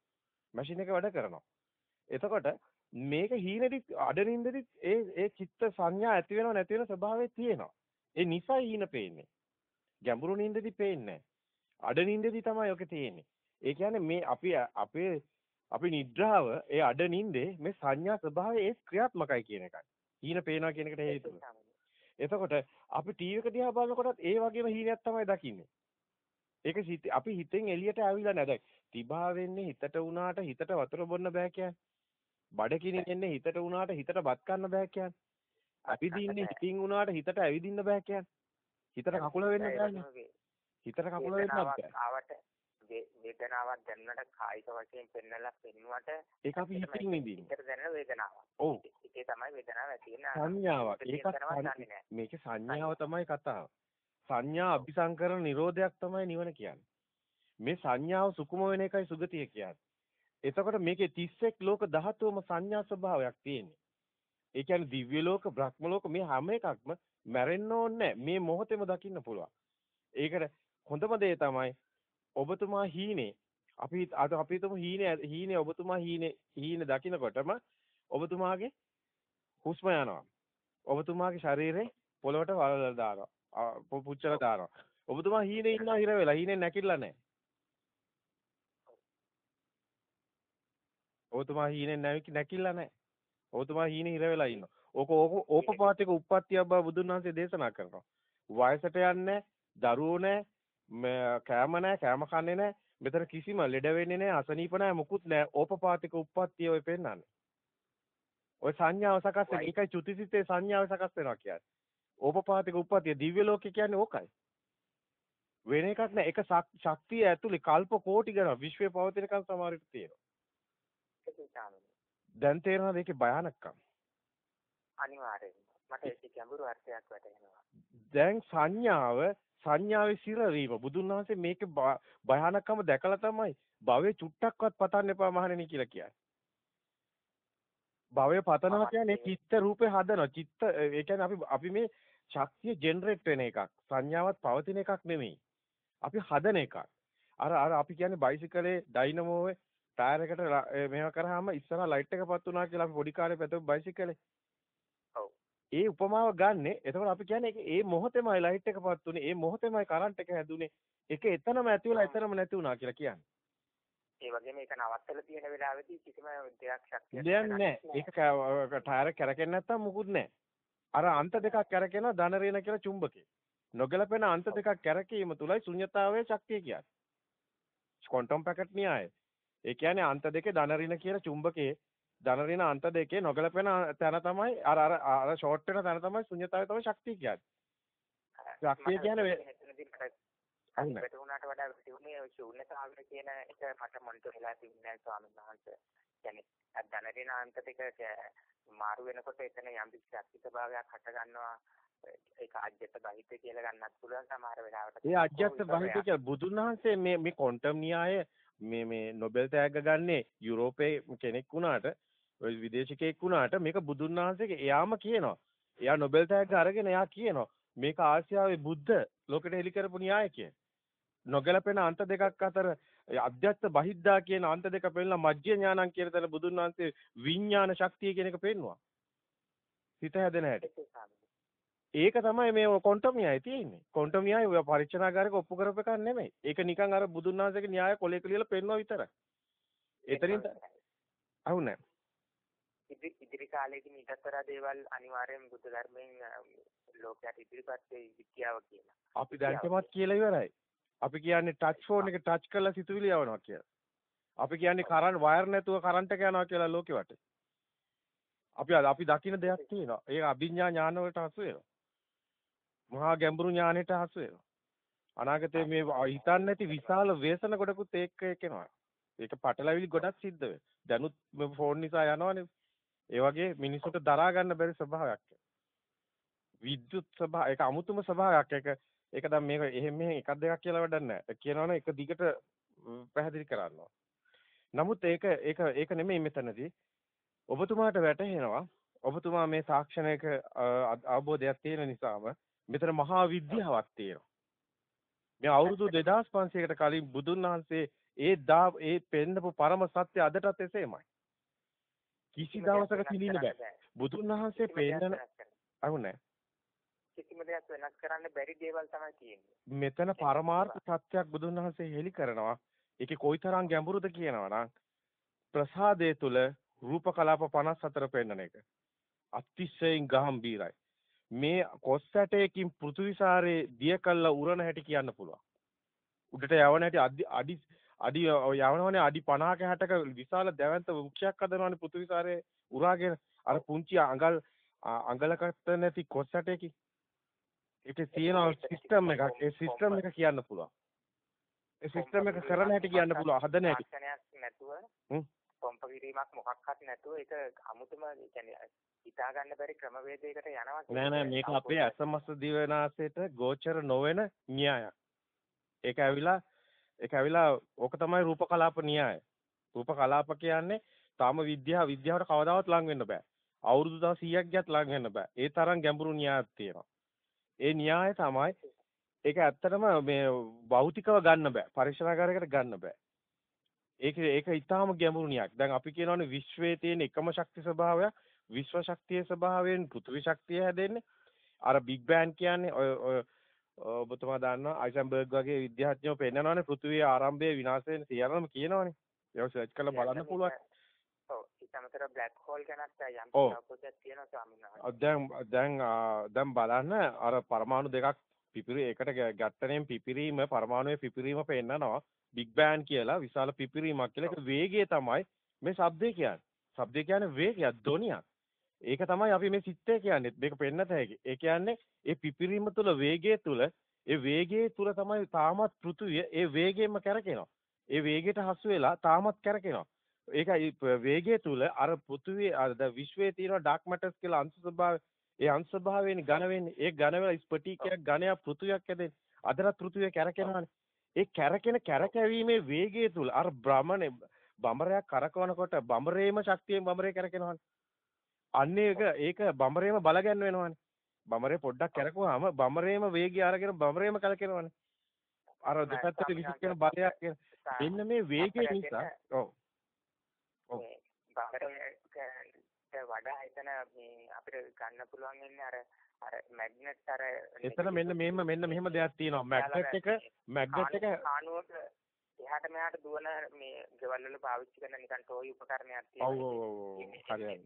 මැෂින් එක වැඩ කරනවා. එතකොට මේක හීනෙදි අඩනින්දදි ඒ ඒ චිත්ත සංඥා ඇති වෙනව නැති වෙන ස්වභාවය තියෙනවා. ඒ නිසා හීන පේන්නේ. ගැඹුරු නින්දදි පේන්නේ අඩනින්දදි තමයි ඔක තියෙන්නේ. ඒ කියන්නේ මේ අපි අපේ අපි නිද්‍රාව ඒ අඩ නින්දේ මේ සංඥා ස්වභාවය ඒ ක්‍රියාත්මකයි කියන එකයි. හීන පේනවා කියන එකට හේතුව. එතකොට අපි ටීවී එක දිහා බලනකොටත් ඒ වගේම හීනයක් තමයි දකින්නේ. ඒක අපි හිතෙන් එළියට ආවිලා නැද. තිබා වෙන්නේ හිතට උනාට හිතට වතුර බොන්න බෑ කියන්නේ. බඩකිනින් එන්නේ හිතට උනාට හිතට බත් කන්න බෑ කියන්නේ. ඇවිදින්නේ හිතින් උනාට හිතට ඇවිදින්න බෑ කියන්නේ. හිතට කකුල වෙන්න බෑනේ. හිතට කකුල වෙන්නත් බෑ. වේදනාවක් දැනුණට කායික වශයෙන් පෙන්නලා පෙන්නුවට ඒක අපි හිතින් විඳින්නේ. හිතට දැනෙන වේදනාවක්. ඔව්. හිතේ තමයි වේදනාව ඇති වෙන්නේ. සංඥාවක්. ඒක මේකේ සංඥාව තමයි කතාව. සංඥා අபிසංකරණ නිරෝධයක් තමයි නිවන කියන්නේ. මේ සංඥාව සුකුම වෙන එකයි සුගතිය කියන්නේ. එතකොට මේකේ 31 ලෝක ධාතුවම සංඥා ස්වභාවයක් තියෙන්නේ. ඒ කියන්නේ දිව්‍ය ලෝක, බ්‍රහ්ම ලෝක මේ හැම එකක්ම මැරෙන්න ඕනේ මේ මොහොතේම දකින්න පුළුවන්. ඒකට හොඳම දේ තමයි ඔබතුමා හීනේ අපි අද අපි හිතමු හීනේ හීනේ ඔබතුමා හීනේ හීනේ දකින්නකොටම ඔබතුමාගේ හුස්ම යනවා. ඔබතුමාගේ ශරීරේ පොළවට වලලා දානවා. පුච්චලා දානවා. ඔබතුමා හීනේ ඉන්නවා හිර වෙලා හීනේ නැකිලා නැහැ. ඔබතුමා හීනේ නැකිලා නැහැ. ඔබතුමා හීනේ හිර වෙලා ඉන්නවා. ඕක ඕපපාතික උප්පත්තිය බව බුදුන් වහන්සේ දේශනා කරනවා. වයසට යන්නේ දරුවෝ නැහැ, කෑම නැහැ, කෑම කන්නේ නැහැ. මෙතන කිසිම ලෙඩ වෙන්නේ නැහැ, අසනීප නැහැ, මුකුත් නැහැ. ඕපපාතික උප්පත්තිය ඔය පෙන්නන්නේ. ඔය සංඥාව සකස් වෙන එකයි චුතිසිතේ සංඥාව සකස් වෙනවා කියන්නේ. ඕපපාතික උප්පත්තිය දිව්‍ය ලෝකේ කියන්නේ ඕකයි. වෙන එකක් නෑ. ඒක ශක්තිය ඇතුලේ කල්ප කෝටි ගණන් විශ්වයේ පවතිනකන් සමහරට තියෙනවා. දැන් තේරෙනවද ඒකේ භයානකකම? අනිවාර්යයෙන්ම. මට ඒක ගැඹුරු අර්ථයක් වැටහෙනවා. දැන් සංඥාව සංඥාවේ සිරවීම බුදුන් වහන්සේ මේකේ භයානකම දැකලා තමයි භවයේ චුට්ටක්වත් පතන්න එපා මහණෙනි කියලා කියන්නේ. භවය පතනවා කියන්නේ චිත්ත රූපේ හදනවා. චිත්ත ඒ කියන්නේ අපි අපි මේ ශක්තිය ජෙනරේට් වෙන එකක්. සංඥාවක් පවතින එකක් නෙමෙයි. අපි හදන එකක්. අර අර අපි කියන්නේ බයිසිකලේ ඩයිනමෝවේ ටයර් එකට මේවා කරාම ඉස්සරහා ලයිට් එක පත් වුණා කියලා අපි පොඩි කාලේ පැතුව බයිසිකලේ. ඒ උපමාව ගන්නෙ. එතකොට අපි කියන්නේ ඒ මොහොතේමයි ලයිට් එක පත් වුනේ. ඒ මොහොතේමයි කරන්ට් එක හැදුනේ. ඒක එතනම ඇති වෙලා එතනම නැති වුණා කියලා කියන්නේ. ඒ වගේම ඒක නවත්තලා තියෙන වෙලාවෙදී කිසිම දෙයක් ශක්තියක් නැහැ. ඒක ටයර් කැරකෙන්නේ නැත්තම් මුකුත් නැහැ. අර අන්ත දෙකක් කැරකෙනවා ධන ඍණ කියලා චුම්බකේ. නොගැලපෙන අන්ත දෙකක් කැරකීම තුලයි ශුන්්‍යතාවයේ ශක්තිය කියන්නේ. Quantum packet න්‍යායය. ඒ කියන්නේ අන්ත දෙකේ ධන ඍණ කියලා චුම්බකයේ ධන ඍණ අන්ත දෙකේ නොගැලපෙන තැන තමයි අර අර අර ෂෝට් වෙන තැන තමයි ශුන්්‍යතාවය තමයි ශක්තිය කියන්නේ. ශක්තිය කියන්නේ වැටුණාට වඩා වැටුනේ ශූන්‍යතාවය කියන එක මට මොනිටර් වෙලා තිබුණේ ස්වාමීන් වහන්සේ. කියන්නේ ධන ඍණ අන්ත දෙක මාරු වෙනකොට එතන යම් ශක්ති ස්වභාවයක් හට ගන්නවා ඒක අජ්‍යත බහිත කියලා ගන්නත් පුළුවන් සමහර වෙලාවට. ඒ අජ්‍යත බහිත කියලා බුදුන් වහන්සේ මේ මේ ක්වොන්ටම් න්‍යාය මේ මේ නොබෙල් තෑග්ග ගන්නේ යුරෝපේ කෙනෙක් වුණාට ඔය විදේශිකයෙක් වුණාට මේක බුදුන් වහන්සේගේ එයාම කියනවා. එයා නොබෙල් තෑග්ග අරගෙන එයා කියනවා මේක ආසියාවේ බුද්ධ ලෝකෙට හෙළි කරපු න්‍යාය කිය. නොගැලපෙන අන්ත දෙකක් අතර අධ්‍යත්ත බහිද්දා කියන අන්ත දෙක පෙන්නලා මජ්ජ ඥානං කියන තැන බුදුන් වහන්සේ විඥාන ශක්තිය කියන එක පෙන්නවා. හිත හැදෙන හැටි. ඒක තමයි මේ ක්වොන්ටම් න්‍යාය තියෙන්නේ. ක්වොන්ටම් න්‍යාය ඔය පරීක්ෂණාගාරයක ඔප්පු කරපු එකක් නෙමෙයි. ඒක නිකන් අර බුදුන් වහන්සේගේ න්‍යාය කොලේක ලියලා පෙන්වුවා විතරයි. එතනින් අහුනේ. ඉදිරි ඉදිරි කාලේදී ඊටතර දේවල් අනිවාර්යෙන් බුද්ධ ධර්මයෙන් ලෝකයට ඉදිරිපත් වෙයි විද්‍යාව කියලා. අපි දැන්ටමත් කියලා ඉවරයි. අපි කියන්නේ ටච් ෆෝන් එක ටච් කරලා සිතුවිලි යවනවා කියලා. අපි කියන්නේ කරන්ට් වයර් නැතුව කරන්ට් එක යනවා කියලා ලෝකෙ වටේ. අපි අපි දකින්න දෙයක් තියෙනවා. ඒක අභිඥා ඥාන වලට හසු වෙනවා. මහා ගැඹුරු ඥානෙට හසු වෙනවා. අනාගතයේ මේ හිතන්නේ නැති විශාල ව්‍යසන ගොඩකුත් ඒක එක්කෙනවා. ඒක පටලැවිලි ගොඩක් සිද්ධ වෙනවා. දැනුත් මේ ෆෝන් නිසා යනවනේ. ඒ වගේ මිනිසුන්ට දරා ගන්න බැරි ස්වභාවයක්. විද්‍යුත් ස්වභාව ඒක අමුතුම ස්වභාවයක්. ඒක ඒක දැන් මේක එහෙම මෙහෙම එකක් දෙකක් කියලා වැඩක් නැහැ. කියනවනේ එක දිගට පැහැදිලි කරනවා. නමුත් ඒක ඒක ඒක නෙමෙයි මෙතනදී. ඔබතුමාට වැටහෙනවා ඔබතුමා මේ තාක්ෂණයක අවබෝධයක් තියෙන නිසාම මෙතන මහා විද්‍යාවක් තියෙනවා. මේ අවුරුදු 2500කට කලින් බුදුන් වහන්සේ ඒ දා ඒ පෙන්නපු පරම සත්‍ය අදටත් එසේමයි. කිසි දවසක තිනින්න බෑ. බුදුන් වහන්සේ පෙන්නන අහුනේ. කිසිම දෙයක් වෙනස් කරන්න බැරි දේවල් තමයි තියෙන්නේ. මෙතන පරමාර්ථ සත්‍යයක් බුදුන් වහන්සේ හෙලි කරනවා. ඒකේ කොයිතරම් ගැඹුරුද කියනවා නම් ප්‍රසාදයේ තුල රූප කලාප 54 පෙන්නන එක. අතිශයින් ගාම්භීරයි. මේ කොස් ඇටයකින් පෘථිවිසාරේ දිය කළා උරන හැටි කියන්න පුළුවන්. උඩට යවන හැටි අඩි අඩි යවනවනේ අඩි 50ක 60ක විශාල දැවැන්ත වෘක්ෂයක් හදනවනේ පෘථිවිසාරේ උරාගෙන. අර පුංචි අඟල් අඟලකට නැති කොස් ඇටයකින් ඒකේ තියෙන සිස්ටම් එකක්. ඒ සිස්ටම් එක කියන්න පුළුවන්. සිස්ටම් එක කරන හැටි කියන්න පුළුවන්. හදන හැටි. නැතුව කොම්ප කිරීමක් මොකක්වත් නැතුව ඒක අමුතුම කියන්නේ හිතා ගන්න බැරි ක්‍රමවේදයකට යනවා නෑ නෑ. මේක අපේ අසමස්ත දිවනාසයට ගෝචර නොවන න්‍යායක්. ඒක ඇවිලා ඒක ඇවිලා ඕක තමයි රූප කලාප න්‍යාය. රූප කලාප කියන්නේ තාම විද්‍යාව විද්‍යාවට කවදාවත් ලං වෙන්න බෑ. අවුරුදු 100ක් ගියත් ලං වෙන්න බෑ. ඒ තරම් ගැඹුරු න්‍යායක් තියෙනවා. ඒ න්‍යාය තමයි ඒක ඇත්තටම මේ භෞතිකව ගන්න බෑ. පරිශනාකාරයකට ගන්න බෑ. ඒක ඒක ඊටාම ගැඹුරු න්‍යායක්. දැන් අපි කියනවානේ විශ්වයේ තියෙන එකම ශක්ති ස්වභාවයක් විශ්ව ශක්තියේ ස්වභාවයෙන් පෘථිවි ශක්තිය හැදෙන්නේ. අර බිග් බෑන් කියන්නේ ඔය ඔබතුමා දන්නවා අයිසන්බර්ග් වගේ විද්‍යාඥයෝ පෙන්නනවානේ පෘථිවියේ ආරම්භයේ විනාශයෙන් සියල්ලම කියනවානේ. ඒක සර්ච් කරලා බලන්න පුළුවන්. ඔව් ඊටමතර බ්ලැක් හෝල් ගැනත් යම් පොතක් තියෙනවා ස්වාමීන් වහන්සේ. දැන් දැන් දැන් බලන්න අර පරමාණු දෙකක් පිපිරි එකට ගැට්ටණයෙන් පිපිරීම පරමාණුවේ පිපිරීම පෙන්නනවා බිග් බෑන් කියලා විශාල පිපිරීමක් කියලා ඒක වේගය තමයි මේ ශබ්දය කියන්නේ. ශබ්දය කියන්නේ වේගයක් ධ්වනියක්. ඒක තමයි අපි මේ සිත්තේ කියන්නේ. මේක පෙන්නත හැකි. ඒ කියන්නේ ඒ පිපිරීම තුල වේගය තුල ඒ වේගයේ තුල තමයි තාමත් පෘථුවිය ඒ වේගයෙන්ම කැරකෙනවා. ඒ වේගයට හසු වෙලා තාමත් කැරකෙනවා. ඒකයි වේගය තුල අර පෘථුවියේ අර විශ්වයේ තියෙන ඩාර්ක් මැටර්ස් කියලා අංශ ස්වභාවය ඒ අංශ ස්වභාවයෙන් ඝන වෙන්නේ. ඒ ඝන වෙලා ස්පටිකයක් ඝනයක් පෘථුවියක් හැදෙන්නේ. අදට පෘථුවිය කැරකෙනවානේ. ඒ කැරකෙන කැරකැවීමේ වේගය තුල අර භ්‍රමණය බඹරයක් කරකවනකොට බඹරේම ශක්තියෙන් බඹරේ කැරකෙනවානේ. අන්න ඒක ඒක බඹරේම බලගන්න වෙනවානේ. බඹරේ පොඩ්ඩක් කැරකුවාම බඹරේම වේගය අරගෙන බඹරේම කලකිනවනේ. අර දෙපැත්තට විසිට කරන බලයක් එන්න මේ වේගය නිසා ඔව්. ඔව්. බඹරේට වඩා එතන මේ අපිට ගන්න පුළුවන් වෙන්නේ අර අර මැග්නට් අර එතන මෙන්න මෙහෙම මෙන්න මෙහෙම දෙයක් තියෙනවා. මැග්නට් එක මැග්නට් එක ආනුවට එහාට මෙහාට දුවන මේ ගෙවල් වල පාවිච්චි කරන නිකන් ටෝයි උපකරණයක් තියෙනවා. ඔව් ඔව් ඔව්. හරියයි.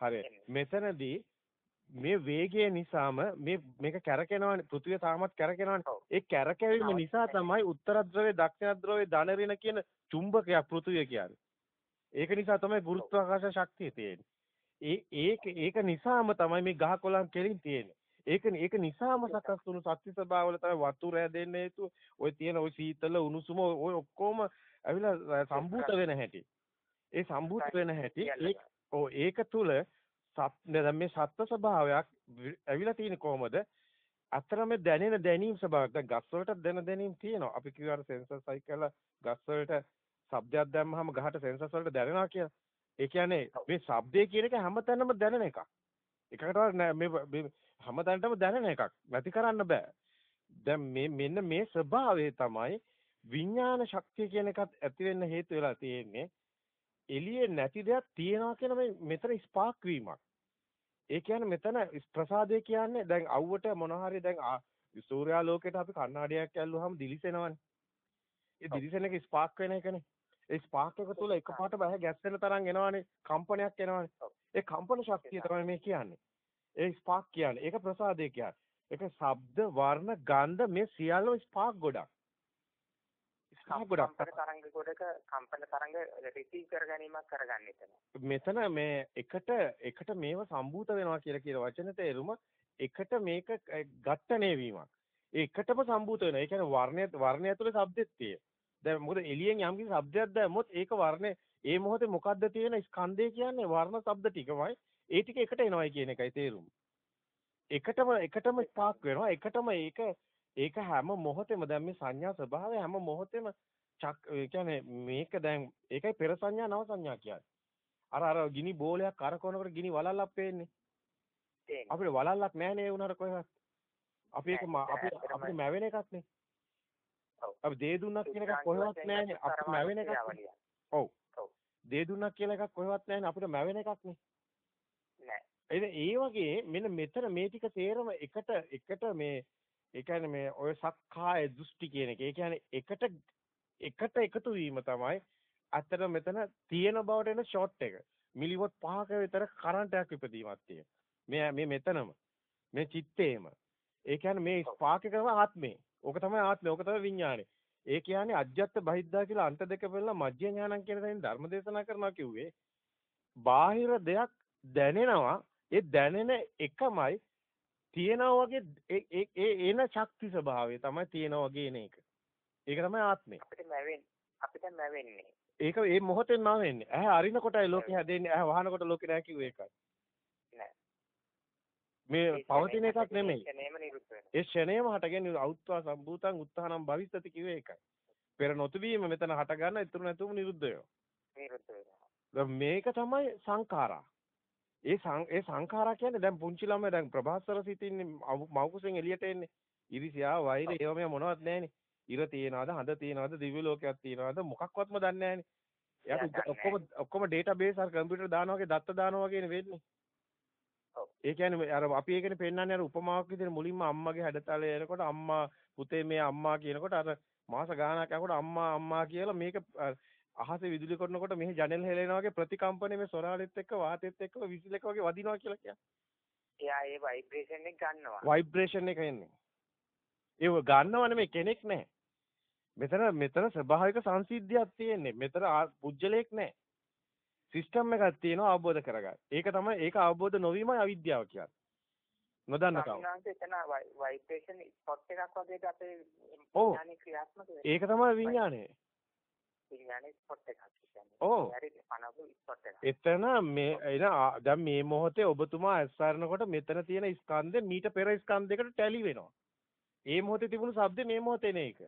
හරි. මෙතනදී මේ වේගය නිසාම මේ මේක කැරකෙනවනේ පෘථිවිය තාමත් කැරකෙනවනේ. ඒ කැරකැවීම නිසා තමයි උත්තර ද්‍රවයේ දක්ෂිණ ද්‍රවයේ ධන ඍණ කියන චුම්බකයක් පෘථිවිය කියන්නේ. ඒක නිසා තමයි ගුරුත්වාකර්ෂණ ශක්තිය තියෙන්නේ. ඒ ඒක ඒක නිසාම තමයි මේ ගහ කොළන් කෙලින් තියෙන්නේ. ඒක ඒක නිසාම සකස් වුණු සත්‍ය ස්වභාවවල තමයි වතුර හැදෙන්න හේතුව ඔය තියෙන ඔය සීතල උණුසුම ඔය ඔක්කොම ඇවිල්ලා සම්භූත වෙන හැටි. ඒ සම්භූත වෙන හැටි ඒක තුල දැන් මේ සත්ත්ව ස්වභාවයක් ඇවිල්ලා තියෙන්නේ කොහොමද? අතර මේ දැනෙන දැනීම් ස්වභාවයක්. දැන් ගස් වලට දැන දැනීම් තියෙනවා. අපි කියවර සෙන්සර් සයික් කරලා ගස් වලට ශබ්දයක් දැම්මහම ගහට සෙන්සර්ස් වලට දැනෙනවා කියලා. ඒ කියන්නේ මේ ශබ්දය කියන එක හැමතැනම දැනෙන එකක්. එකකට මේ හැමතැනටම දැනෙන එකක්. නැති කරන්න බෑ. දැන් මේ මෙන්න මේ ස්වභාවය තමයි විඥාන ශක්තිය කියන එකත් ඇති වෙන්න හේතු වෙලා තියෙන්නේ. එළියේ නැති දෙයක් තියෙනවා කියන මේ මෙතන ස්පාක් වීමක්. ඒ කියන්නේ මෙතන ප්‍රසාදය කියන්නේ දැන් අවුවට මොන හරි දැන් සූර්යාලෝකයට අපි කණ්ණාඩියක් ඇල්ලුවාම දිලිසෙනවනේ. ඒ දිලිසෙන එක ස්පාක් වෙන එකනේ. ඒ ස්පාක් එක තුල එකපාරට බය ගැස්සෙන තරම් එනවනේ. කම්පනයක් එනවනේ. ඒ කම්පන ශක්තිය තමයි මේ කියන්නේ. ඒ ස්පාක් කියන්නේ. ඒක ප්‍රසාදය කියන්නේ. ඒක ශබ්ද, වර්ණ, ගන්ධ මේ සියල්ලම ස්පාක් ගොඩක්. ගොඩක් තරංග ගොඩක කම්පන තරංග රිසීව් කරගැනීමක් කරගන්න එතන. මෙතන මේ එකට එකට මේව සම්බූත වෙනවා කියලා කියන වචන තේරුම එකට මේක ඝට්ටණය වීමක්. ඒකටම සම්බූත වෙනවා. ඒ කියන්නේ වර්ණය වර්ණය ඇතුලේ શબ્දෙත් තියෙන. දැන් මොකද එළියෙන් යම් කිසි શબ્දයක් දැම්මොත් ඒක වර්ණේ ඒ මොහොතේ මොකද්ද තියෙන ස්කන්ධය කියන්නේ වර්ණ શબ્ද ටිකමයි. ඒ ටික එකට එනවයි කියන එකයි තේරුම. එකටම එකටම ස්පාක් වෙනවා. එකටම ඒක ඒක හැම මොහොතෙම දැන් මේ සංඥා ස්වභාවය හැම මොහොතෙම චක් ඒ කියන්නේ මේක දැන් ඒකයි පෙර සංඥා නව සංඥා කියන්නේ. අර අර ගිනි බෝලයක් කරකවනකොට ගිනි වලල්ලක් පේන්නේ. අපිට වලල්ලක් නැහැ නේ උනර කොහෙවත්. අපි ඒක අපි අපිට මැවෙන එකක් නේ. අපි දේ දුන්නක් කියන එකක් කොහෙවත් නැහැ නේ. අපිට මැවෙන එකක්. ඔව්. දේ දුන්නක් කියලා එකක් කොහෙවත් නැහැ නේ. අපිට මැවෙන එකක් නේ. නෑ. ඒ වගේ මෙන්න මෙතන මේ ටික තේරම එකට එකට මේ ඒ කියන්නේ මේ ඔය සක්කාය දෘෂ්ටි කියන එක. ඒ කියන්නේ එකට එකට එකතු වීම තමයි අතර මෙතන තියෙන බවට එන ෂොට් එක. මිලිවොට් 5ක විතර කරන්ට් එකක් ඉපදීමක් තියෙන. මේ මේ මෙතනම මේ චිත්තේම. ඒ කියන්නේ මේ ස්පාක් එක තමයි ආත්මේ. ඕක තමයි ආත්මේ. ඕක තමයි විඥානේ. ඒ කියන්නේ අජ්ජත් බහිද්දා කියලා අන්ත දෙක පෙන්නලා මජ්ජ ඥානං කියන තැනින් ධර්ම දේශනා කරනවා කිව්වේ. බාහිර දෙයක් දැනෙනවා. ඒ දැනෙන එකමයි තියෙනා වගේ ඒ එන ශක්ති ස්වභාවය තමයි තියෙනා වගේ එන එක. ඒක තමයි ආත්මය. අපිට මැවෙන්නේ. අපිට මැවෙන්නේ. ඒක මේ මොහොතෙන් නම වෙන්නේ. ඇහැ අරිනකොටයි ලෝකේ හැදෙන්නේ. ඇහැ වහනකොට ලෝකේ නැහැ කිව්වේ ඒකයි. නෑ. මේ පවතින එකක් නෙමෙයි. ඒ ක්ෂණයම හටගෙන අවුත්වා සම්භූතං උත්තානම් භවිස්සති කිව්වේ ඒකයි. පෙර නොතිබීම මෙතන හට ගන්න ඉතුරු නැතුවම නිරුද්ධ. මේක තමයි සංඛාරා. ඒ ඒ සංඛාරා කියන්නේ දැන් පුංචි ළමයා දැන් ප්‍රභාස්වර සිටින්නේ මව්කුසෙන් එළියට එන්නේ. ඉරිසියා වෛර ඒව මේ මොනවත් නැහැනේ. ඉර තියනවාද හඳ තියනවාද දිව්‍ය ලෝකයක් තියනවාද මොකක්වත්ම දන්නේ නැහැනේ. එයාට ඔක්කොම ඔක්කොම ඩේටාබේස් අර කම්පියුටර් දානවා වගේ දත්ත දානවා වගේනේ වෙන්නේ. ඒ කියන්නේ අර අපි ඒකනේ පෙන්වන්නේ අර උපමාවක් විදිහට මුලින්ම අම්මගේ හැඩතලය එනකොට අම්මා පුතේ මේ අම්මා කියනකොට අර මාස ගාණක් යනකොට අම්මා අම්මා කියලා මේක අහසේ විදුලි කොටනකොට මෙහි ජනෙල් හෙලෙනවා වගේ ප්‍රතිකම්පනය මේ සොරාලෙත් එක්ක වාතෙත් එක්ක විසිල් එක්ක වගේ වදිනවා කියලා කියන්නේ. එයා ඒ ভাইබ්‍රේෂන් එක ගන්නවා. ভাইබ්‍රේෂන් එක එන්නේ. ඒක ගන්නව නෙමෙයි කෙනෙක් නැහැ. මෙතන මෙතන ස්වභාවික සංසිද්ධියක් තියෙන්නේ. මෙතන පුජ්‍යලයක් නැහැ. සිස්ටම් එකක් තියෙනවා අවබෝධ කරගන්න. ඒක තමයි ඒක අවබෝධ නොවීමයි අවිද්‍යාව කියන්නේ. නොදන්නකම. එතන ভাইබ්‍රේෂන් ස්පොට් එකක් වගේ අපේ ඒක තමයි විඥානේ. ඔව්. එතන මේ එන දැන් මේ මොහොතේ ඔබතුමා ඇස්සරනකොට මෙතන තියෙන ස්කන්ධේ මීට පෙර ස්කන්ධයකට ටැලි වෙනවා. ඒ මොහොතේ තිබුණු ශබ්දේ මේ මොහොතේ නේ ඒක.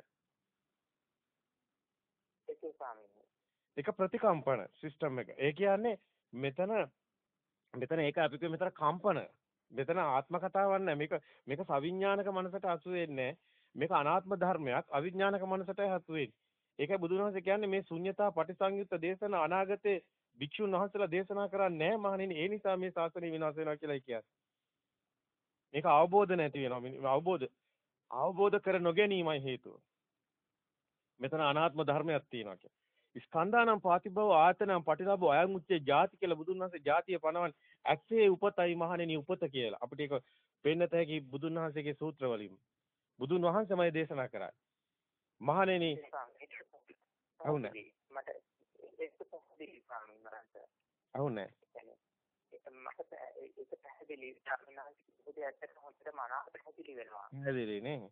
ඒක ප්‍රතිකම්පන සිස්ටම් එක. ඒ කියන්නේ මෙතන මෙතන ඒක අපි මෙතන කම්පන. මෙතන ආත්ම කතාවක් නැහැ. මේක මේක සවිඥානික මනසට අසු වෙන්නේ මේක අනාත්ම ධර්මයක් අවිඥානික මනසට හසු වෙන්නේ. ඒකයි බුදුන් වහන්සේ කියන්නේ මේ ශුන්්‍යතා පටිසංයුක්ත දේශන අනාගතේ භික්ෂුන් වහන්සේලා දේශනා කරන්නේ නැහැ මහණෙනි. ඒ නිසා මේ ශාසනය විනාශ වෙනවා කියලා කියන්නේ. මේක අවබෝධ නැති වෙනවා. අවබෝධ අවබෝධ කර නොගැනීමයි හේතුව. මෙතන අනාත්ම ධර්මයක් තියෙනවා කියන්නේ. ස්කන්ධානම් පාතිභව ආතනම් පටිලාභ අයං උච්චේ ಜಾති කියලා බුදුන් වහන්සේ ಜಾතිය පනවන්නේ ඇක්සේ උපතයි මහණෙනි උපත කියලා. අපිට ඒක පෙන්නත හැකි බුදුන් වහන්සේගේ සූත්‍ර වලින්. බුදුන් වහන්සේමයි දේශනා කරන්නේ. මහණෙනි අහුනේ. මට ඒක පැහැදිලි ස්වාමීන් වහන්සේ. අහුනේ. මට ඒක පැහැදිලි ස්වාමීන් වහන්සේ ඇත්තට හොඳට මනාව පැහැදිලි වෙනවා. පැහැදිලි නේ.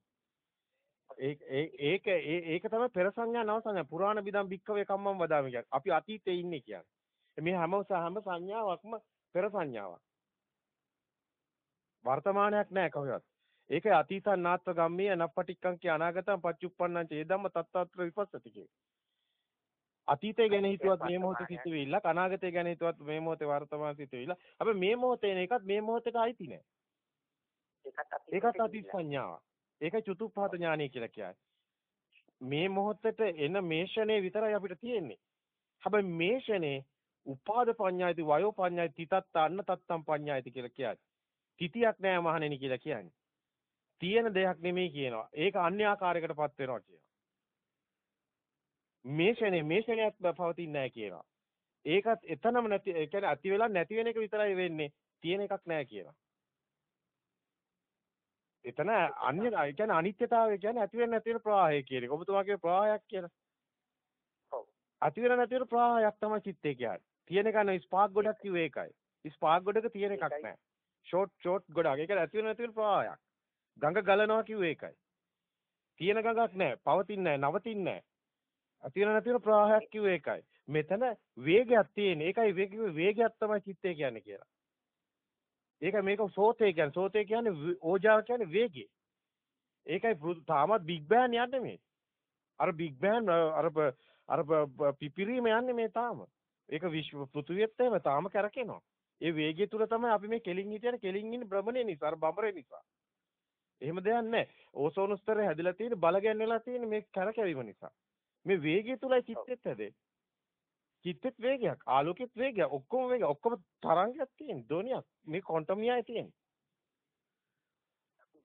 ඒක ඒක ඒක තමයි පෙර සංඥා නව සංඥා පුරාණ බිදම් භික්කවේ කම්මම් වදාමි කියන්නේ. අපි අතීතේ ඉන්නේ කියන්නේ. මේ හැම හැම සංඥාවක්ම පෙර සංඥාවක්. වර්තමානයක් නැහැ කවුරුත්. ඒකයි අතීතං නාත්ව ගම්මේ අනප්පටික්කං කිය අනාගතං පච්චුප්පන්නං ච ධම්ම තත්තාත්‍ර විපස්සති කිය. අතීතය ගැන හිතුවත් මේ මොහොතේ සිතුවිල්ල අනාගතය ගැන හිතුවත් මේ මොහොතේ වර්තමාන සිතුවිල්ල. අපි මේ මොහොතේ එකත් මේ මොහොතේට අයිති නෑ. ඒකත් අතීත සංඥාවක්. ඒකයි චතුප්පහත ඥානය කියලා කියන්නේ. මේ මොහොතට එන මේෂණේ විතරයි අපිට තියෙන්නේ. හැබැයි මේෂණේ උපාද පඤ්ඤායති වයෝ පඤ්ඤායති තිතත්ත අන්න තත්තම් පඤ්ඤායති කියලා කියන්නේ. තිතියක් නෑ මහණෙනි කියලා කියන්නේ. තියෙන දෙයක් නෙමෙයි කියනවා. ඒක අන්‍යාකාරයකටපත් වෙනවා කියනවා. මේෂණේ මේෂණයක් පවතින්නේ නෑ කියනවා. ඒකත් එතනම නැති ඒ කියන්නේ ඇති වෙලා නැති වෙන එක විතරයි වෙන්නේ. තියෙන එකක් නෑ කියනවා. එතන අන්‍ය ඒ කියන්නේ අනිත්‍යතාවය කියන්නේ ඇති වෙන නැති වෙන ප්‍රවාහය කියන එක. ඔබතුමාගේ ප්‍රවාහයක් කියලා. ඔව්. ඇති වෙන නැති වෙන ප්‍රවාහයක් තමයි චිත්තේ කියන්නේ. තියෙන එක නෙවෙයි ස්පාර්ක් ගොඩක් කිව්වේ ඒකයි. ස්පාර්ක් ගොඩක තියෙන එකක් නැහැ. ෂෝට් ෂෝට් ගොඩක්. ඒක ඇති වෙන නැති වෙන ප්‍රවාහයක්. ගඟ ගලනවා කිව්වේ ඒකයි. තියෙන ගඟක් නැහැ. පවතින්නේ නැහැ. නවතින්නේ නැහැ. ඇති වෙන නැති වෙන ප්‍රවාහයක් කිව්වේ ඒකයි. මෙතන වේගයක් තියෙන. ඒකයි වේගයක් තමයි චිත්තේ කියන්නේ කියලා. ඒක මේක සෝතේ කියන්නේ සෝතේ කියන්නේ ඕජාව කියන්නේ වේගය. ඒකයි තාමත් බිග් බෑන් යන්නේ මේ. අර බිග් බෑන් අර අර පිපිරීම යන්නේ මේ තාම. ඒක විශ්ව පෘථුවියත් එහෙම තාම කරකිනවා. ඒ වේගය තුල තමයි අපි මේ කෙලින් හිටියට කෙලින් ඉන්නේ භ්‍රමණය නිසා අර බඹරේ නිසා. එහෙම දෙයක් නැහැ. ඕසෝන ස්තරය හැදිලා තියෙන බල ගැන්වෙලා තියෙන මේ කරකැවීම නිසා. මේ වේගය තුලයි චිත්තෙත් හැදෙන්නේ. චිත්තෙත් වේගයක් ආලෝකෙත් වේගයක් ඔක්කොම වේග ඔක්කොම තරංගයක් තියෙන ධ්වනියක්. මේ ක්වොන්ටම් න්‍යාය තියෙන.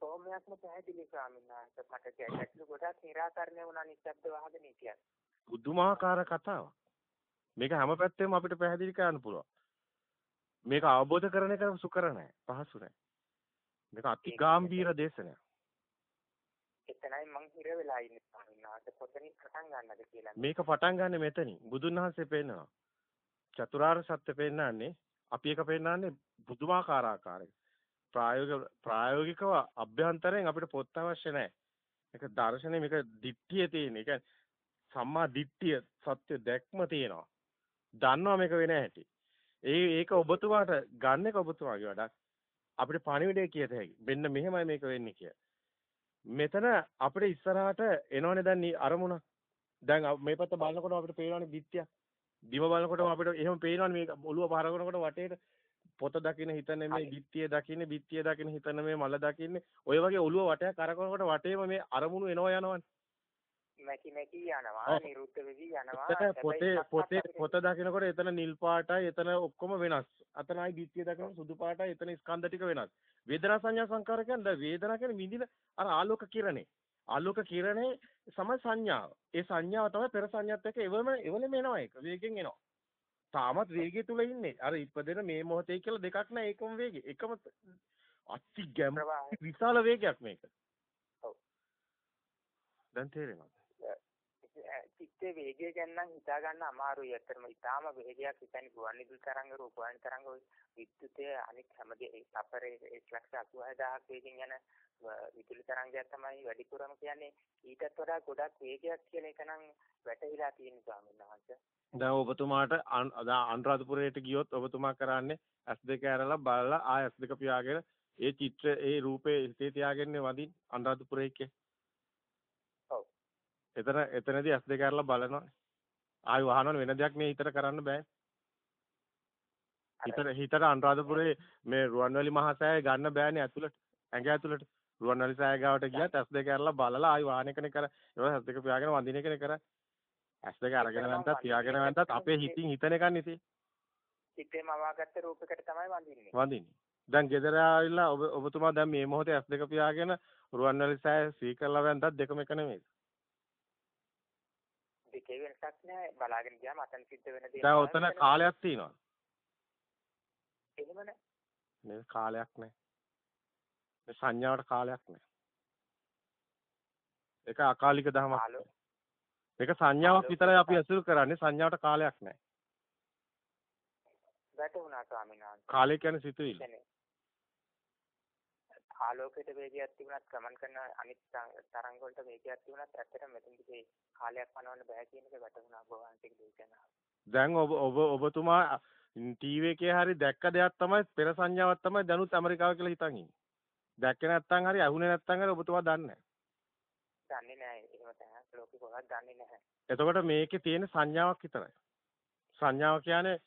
බොහොමයක්ම පැහැදිලි ස්වාමීන් වහන්සේ. මට ගැටලු ගොඩක් निराකරණය වුණා නිශ්ශබ්ද වහගෙන හිටියත් පුදුමාකාර කතාවක්. මේක හැම පැත්තෙම අපිට පැහැදිලි කරන්න පුළුවන්. මේක අවබෝධ කරන එක සුකර නැහැ පහසු නැහැ මේක අති ගැඹීර දේශනයක් එතනයි මං හිර වෙලා ඉන්නේ ස්වාමීන් වහන්සේ කොතනින් පටන් ගන්නද කියලා. මේක පටන් ගන්න මෙතනින්. බුදුන් වහන්සේ පෙන්නනවා. චතුරාර්ය සත්‍ය පෙන්නන්නේ අපි එක පෙන්නන්නේ පුදුමාකාර ආකාරයක. ප්‍රායෝගික ප්‍රායෝගිකව අභ්‍යන්තරයෙන් අපිට පොත් අවශ්‍ය නැහැ. මේක දර්ශනේ මේක දිට්ඨිය තියෙන. ඒ කියන්නේ සම්මා දිට්ඨිය සත්‍ය දැක්ම තියෙනවා. දන්නවා මේක වෙන හැටි. ඒ ඒක ඔබතුමාට ගන්න එක ඔබතුමාගේ වැඩක්. අපිට පණිවිඩය කියත හැකි. මෙන්න මෙහෙමයි මේක වෙන්නේ කිය. මෙතන අපිට ඉස්සරහට එනවනේ දැන් අරමුණ. දැන් මේ පැත්ත බලනකොට අපිට පේනවනේ බිත්තියක්. බිම බලනකොටම අපිට එහෙම පේනවනේ මේක ඔළුව පහර කරනකොට වටේට පොත දකින්න හිත නෙමෙයි බිත්තිය දකින්නේ බිත්තිය දකින්න හිත නෙමෙයි මල දකින්නේ ඔය වගේ ඔළුව වටයක් කරකවනකොට වටේම මේ අරමුණු එනවා යනවනේ මැකි මැකි යනවා නිරුද්ධ වෙවි යනවා. පොතේ පොතේ පොත දකිනකොට එතන නිල් පාටයි එතන ඔක්කොම වෙනස්. අතනයි බිත්තිය දකිනකොට සුදු පාටයි එතන ස්කන්ධ ටික වෙනස්. වේදනා සංඥා සංකාර කියන්නේ වේදනා කියන්නේ විඳින අර ආලෝක කිරණේ. ආලෝක කිරණේ සම සංඥාව. ඒ සංඥාව තමයි පෙර සංඥාත් එක්ක එවම එවලම එනවා ඒක. වේගෙන් එනවා. තාමත් වේගය තුල ඉන්නේ. අර ඉපදෙන මේ මොහොතේ කියලා දෙකක් නැහැ ඒකම වේගය. එකම අති ගැඹ විශාල වේගයක් මේක. දැන් තේරෙනවද? චිත්තේ වේගය ගැන නම් හිතා ගන්න අමාරුයි. ඇත්තටම ඊටාම වේගයක් හිතන්නේ ගුවන් විදුලි තරංග රූපවාහිනී තරංග විද්‍යුතයේ අනිත් හැමදේ ඒ සපරේ 186000ක් වේගෙන් යන විදුලි තරංගයක් තමයි වැඩිපුරම කියන්නේ. ඊටත් වඩා ගොඩක් වේගයක් කියන එක නම් වැටහිලා තියෙන ස්වාමීන් වහන්සේ. දැන් ඔබතුමාට අනුරාධපුරයට ගියොත් ඔබතුමා කරන්නේ S2 ඇරලා බලලා ආය S2 පියාගෙන ඒ චිත්‍ර ඒ රූපේ හිතේ තියාගෙන වදින් අනුරාධපුරයේ එතන එතනදී ඇස් දෙක අරලා බලනවා. ආයි වහනවනේ වෙන දෙයක් මේ හිතට කරන්න බෑ. හිතට හිතට අනුරාධපුරේ මේ රුවන්වැලි මහසෑය ගන්න බෑනේ ඇතුළට. ඇඟ ඇතුළට. රුවන්වැලි සෑය ගාවට ගියත් ඇස් දෙක අරලා බලලා ආයි වාහන එකනේ කර. ඒක ඇස් දෙක පියාගෙන වඳින එකනේ කර. ඇස් දෙක අරගෙන වැන්දත් පියාගෙන වැන්දත් අපේ හිතින් හිතන එකන්නේ ඉතින්. හිතේ මවාගත්ත රූපයකට තමයි වඳින්නේ. වඳින්නේ. දැන් ගෙදර ආවිල්ලා ඔබ ඔබතුමා දැන් මේ මොහොතේ ඇස් දෙක පියාගෙන රුවන්වැලි සෑය සී කරලා වැන්දත් දෙකම එක නෙමෙයි. වෙනසක් නැහැ. බලාගෙන ගියාම අතන සිද්ධ වෙන දේ දැන් ඔතන කාලයක් තියෙනවා. එහෙම නැහැ මේ කාලයක් නැහැ මේ සංඥාවට කාලයක් නැහැ ඒක අකාලික ධමයක් මේක සංඥාවක් විතරයි අපි අසුරු කරන්නේ. සංඥාවට කාලයක් නැහැ වැටුණා ස්වාමීන් වහන්සේ. කාලය කියන්නේ සිතුවිලි ආලෝකයට වේගයක් තිබුණත් ගමන් කරන අනිත් තරංග වලට වේගයක් තිබුණත් ඇත්තටම මෙතනදී කාලයක් පනවන්න බෑ කියන එක වැටහුණා ගෝවාන්තික දේශනාව. දැන් ඔබ ඔබ ඔබතුමා ටීවී එකේ හරි දැක්ක දෙයක් තමයි පෙර සංඥාවක් තමයි දැනුත් ඇමරිකාව කියලා හිතන් ඉන්නේ. දැක්කේ නැත්නම් හරි අහුනේ නැත්නම් හරි ඔබතුමා දන්නේ නැහැ. දන්නේ නැහැ. එහෙම තමයි ලෝකෙ කොහොමද දන්නේ නැහැ. එතකොට මේකේ තියෙන සංඥාවක් විතරයි. සංඥාව කියන්නේ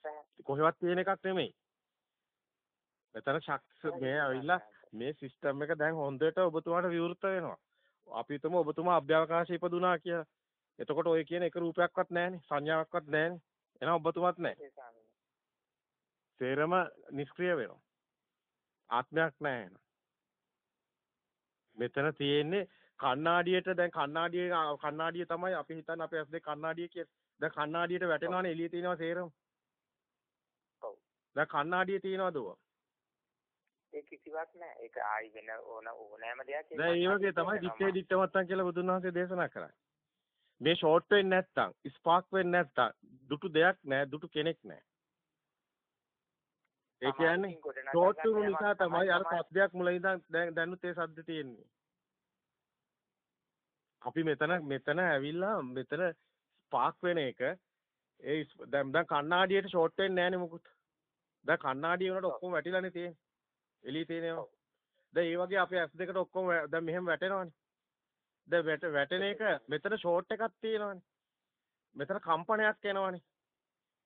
කොහෙවත් තියෙන එකක් නෙමෙයි. මෙතන ශක්ෂ මේ ඇවිල්ලා මේ සිස්ටම් එක දැන් හොඳට ඔබතුමාට විවෘත වෙනවා. අපි හිතමු ඔබතුමා අභ්‍යවකාශයේ ඉපදුනා කියලා. එතකොට ඔය කියන එක රූපයක්වත් නැහැනේ, සංඥාවක්වත් නැහැනේ. එහෙනම් ඔබතුමාත් නැහැ. සේරම නිෂ්ක්‍රිය වෙනවා. ආත්මයක් නැහැ. මෙතන තියෙන්නේ කණ්ණාඩියට දැන් කණ්ණාඩියේ කණ්ණාඩිය තමයි අපි හිතන්නේ අපේ ඇස් දෙක කණ්ණාඩිය කියලා. දැන් කණ්ණාඩියට වැටෙනවනේ එළියේ තියෙනවා සේරම. ඔව්. දැන් කණ්ණාඩියේ තියෙනවද ඔය? කිසිවක් නැහැ. ඒක ආයි වෙන ඕන ඕනෑම දෙයක් දැන් ඒ වගේ තමයි දිත්තේ දිත්තමත්තන් කියලා බුදුන් වහන්සේ දේශනා කරන්නේ. මේ ෂෝට් වෙන්නේ නැත්තම්, ස්පාර්ක් වෙන්නේ නැත්තම්, දුටු දෙයක් නැහැ, දුටු කෙනෙක් නැහැ. ඒ කියන්නේ ෂෝට් වුණු නිසා තමයි අර සද්දයක් මුල ඉඳන් දැනුත් ඒ සද්ද තියෙන්නේ. අපි මෙතන මෙතන ඇවිල්ලා මෙතන ස්පාර්ක් වෙන එක ඒ දැන් දැන් කණ්ණාඩියට ෂෝට් වෙන්නේ නැහනේ මුකුත්. දැන් කණ්ණාඩිය වුණාට ඔක්කොම වැටිලානේ තියෙන්නේ. එළිය තියෙනවා. දැන් ඒ වගේ අපේ ඇස් දෙකට ඔක්කොම දැන් මෙහෙම වැටෙනවනේ. දැන් වැට වැටෙන එක මෙතන ෂෝට් එකක් තියෙනවනේ. මෙතන කම්පනයක් එනවනේ.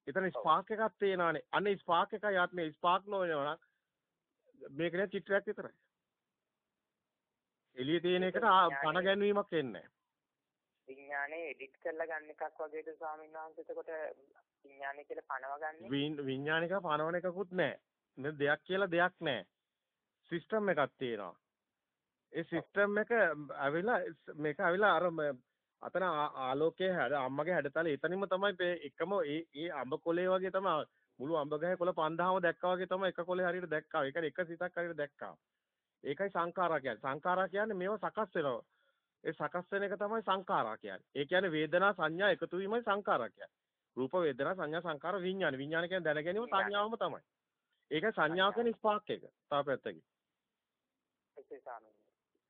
එතන ස්පාර්ක් එකක් තියෙනවනේ. අන්න ස්පාර්ක් එකයි ආත්මේ ස්පාර්ක් නොවනවා මේක නේ චිත්‍රයක් විතරයි. එළිය තියෙන එකට පණ ගැන්වීමක් එන්නේ විඥානේ එඩිට් කරලා ගන්න එකක් වගේද ස්වාමීන් වහන්සේ එතකොට විඥානේ කියලා පනව ගන්න විඥානික පනවන එකකුත් නැහැ. දෙයක් කියලා දෙයක් නැහැ. සිස්ටම් එකක් තියෙනවා. ඒ සිස්ටම් එක ඇවිල්ලා මේක ඇවිල්ලා අර අතන ආලෝකයේ හැඩ අම්මගේ හැඩතල එතනින්ම තමයි එකම ඒ ඒ අඹ කොලේ වගේ තමයි මුළු අඹ ගහේ කොළ 5000ම දැක්කා වගේ තමයි එක කොලේ හරියට දැක්කා. ඒ කියන්නේ එක සිතක් හරියට දැක්කා. ඒකයි සංඛාරා කියන්නේ. සංඛාරා කියන්නේ මේව සකස් වෙනවා. ඒ සකස් වෙන එක තමයි සංඛාරා කියන්නේ. ඒ කියන්නේ වේදනා සංඥා එකතු වීමයි සංඛාරා කියන්නේ. රූප වේදනා සංඥා සංඛාර විඥාන. විඥාන කියන්නේ දැන ගැනීම සංඥාවම තමයි. ඒක සංඥාව කියන්නේ ස්පාර්ක් එක. තව පැත්තකින්.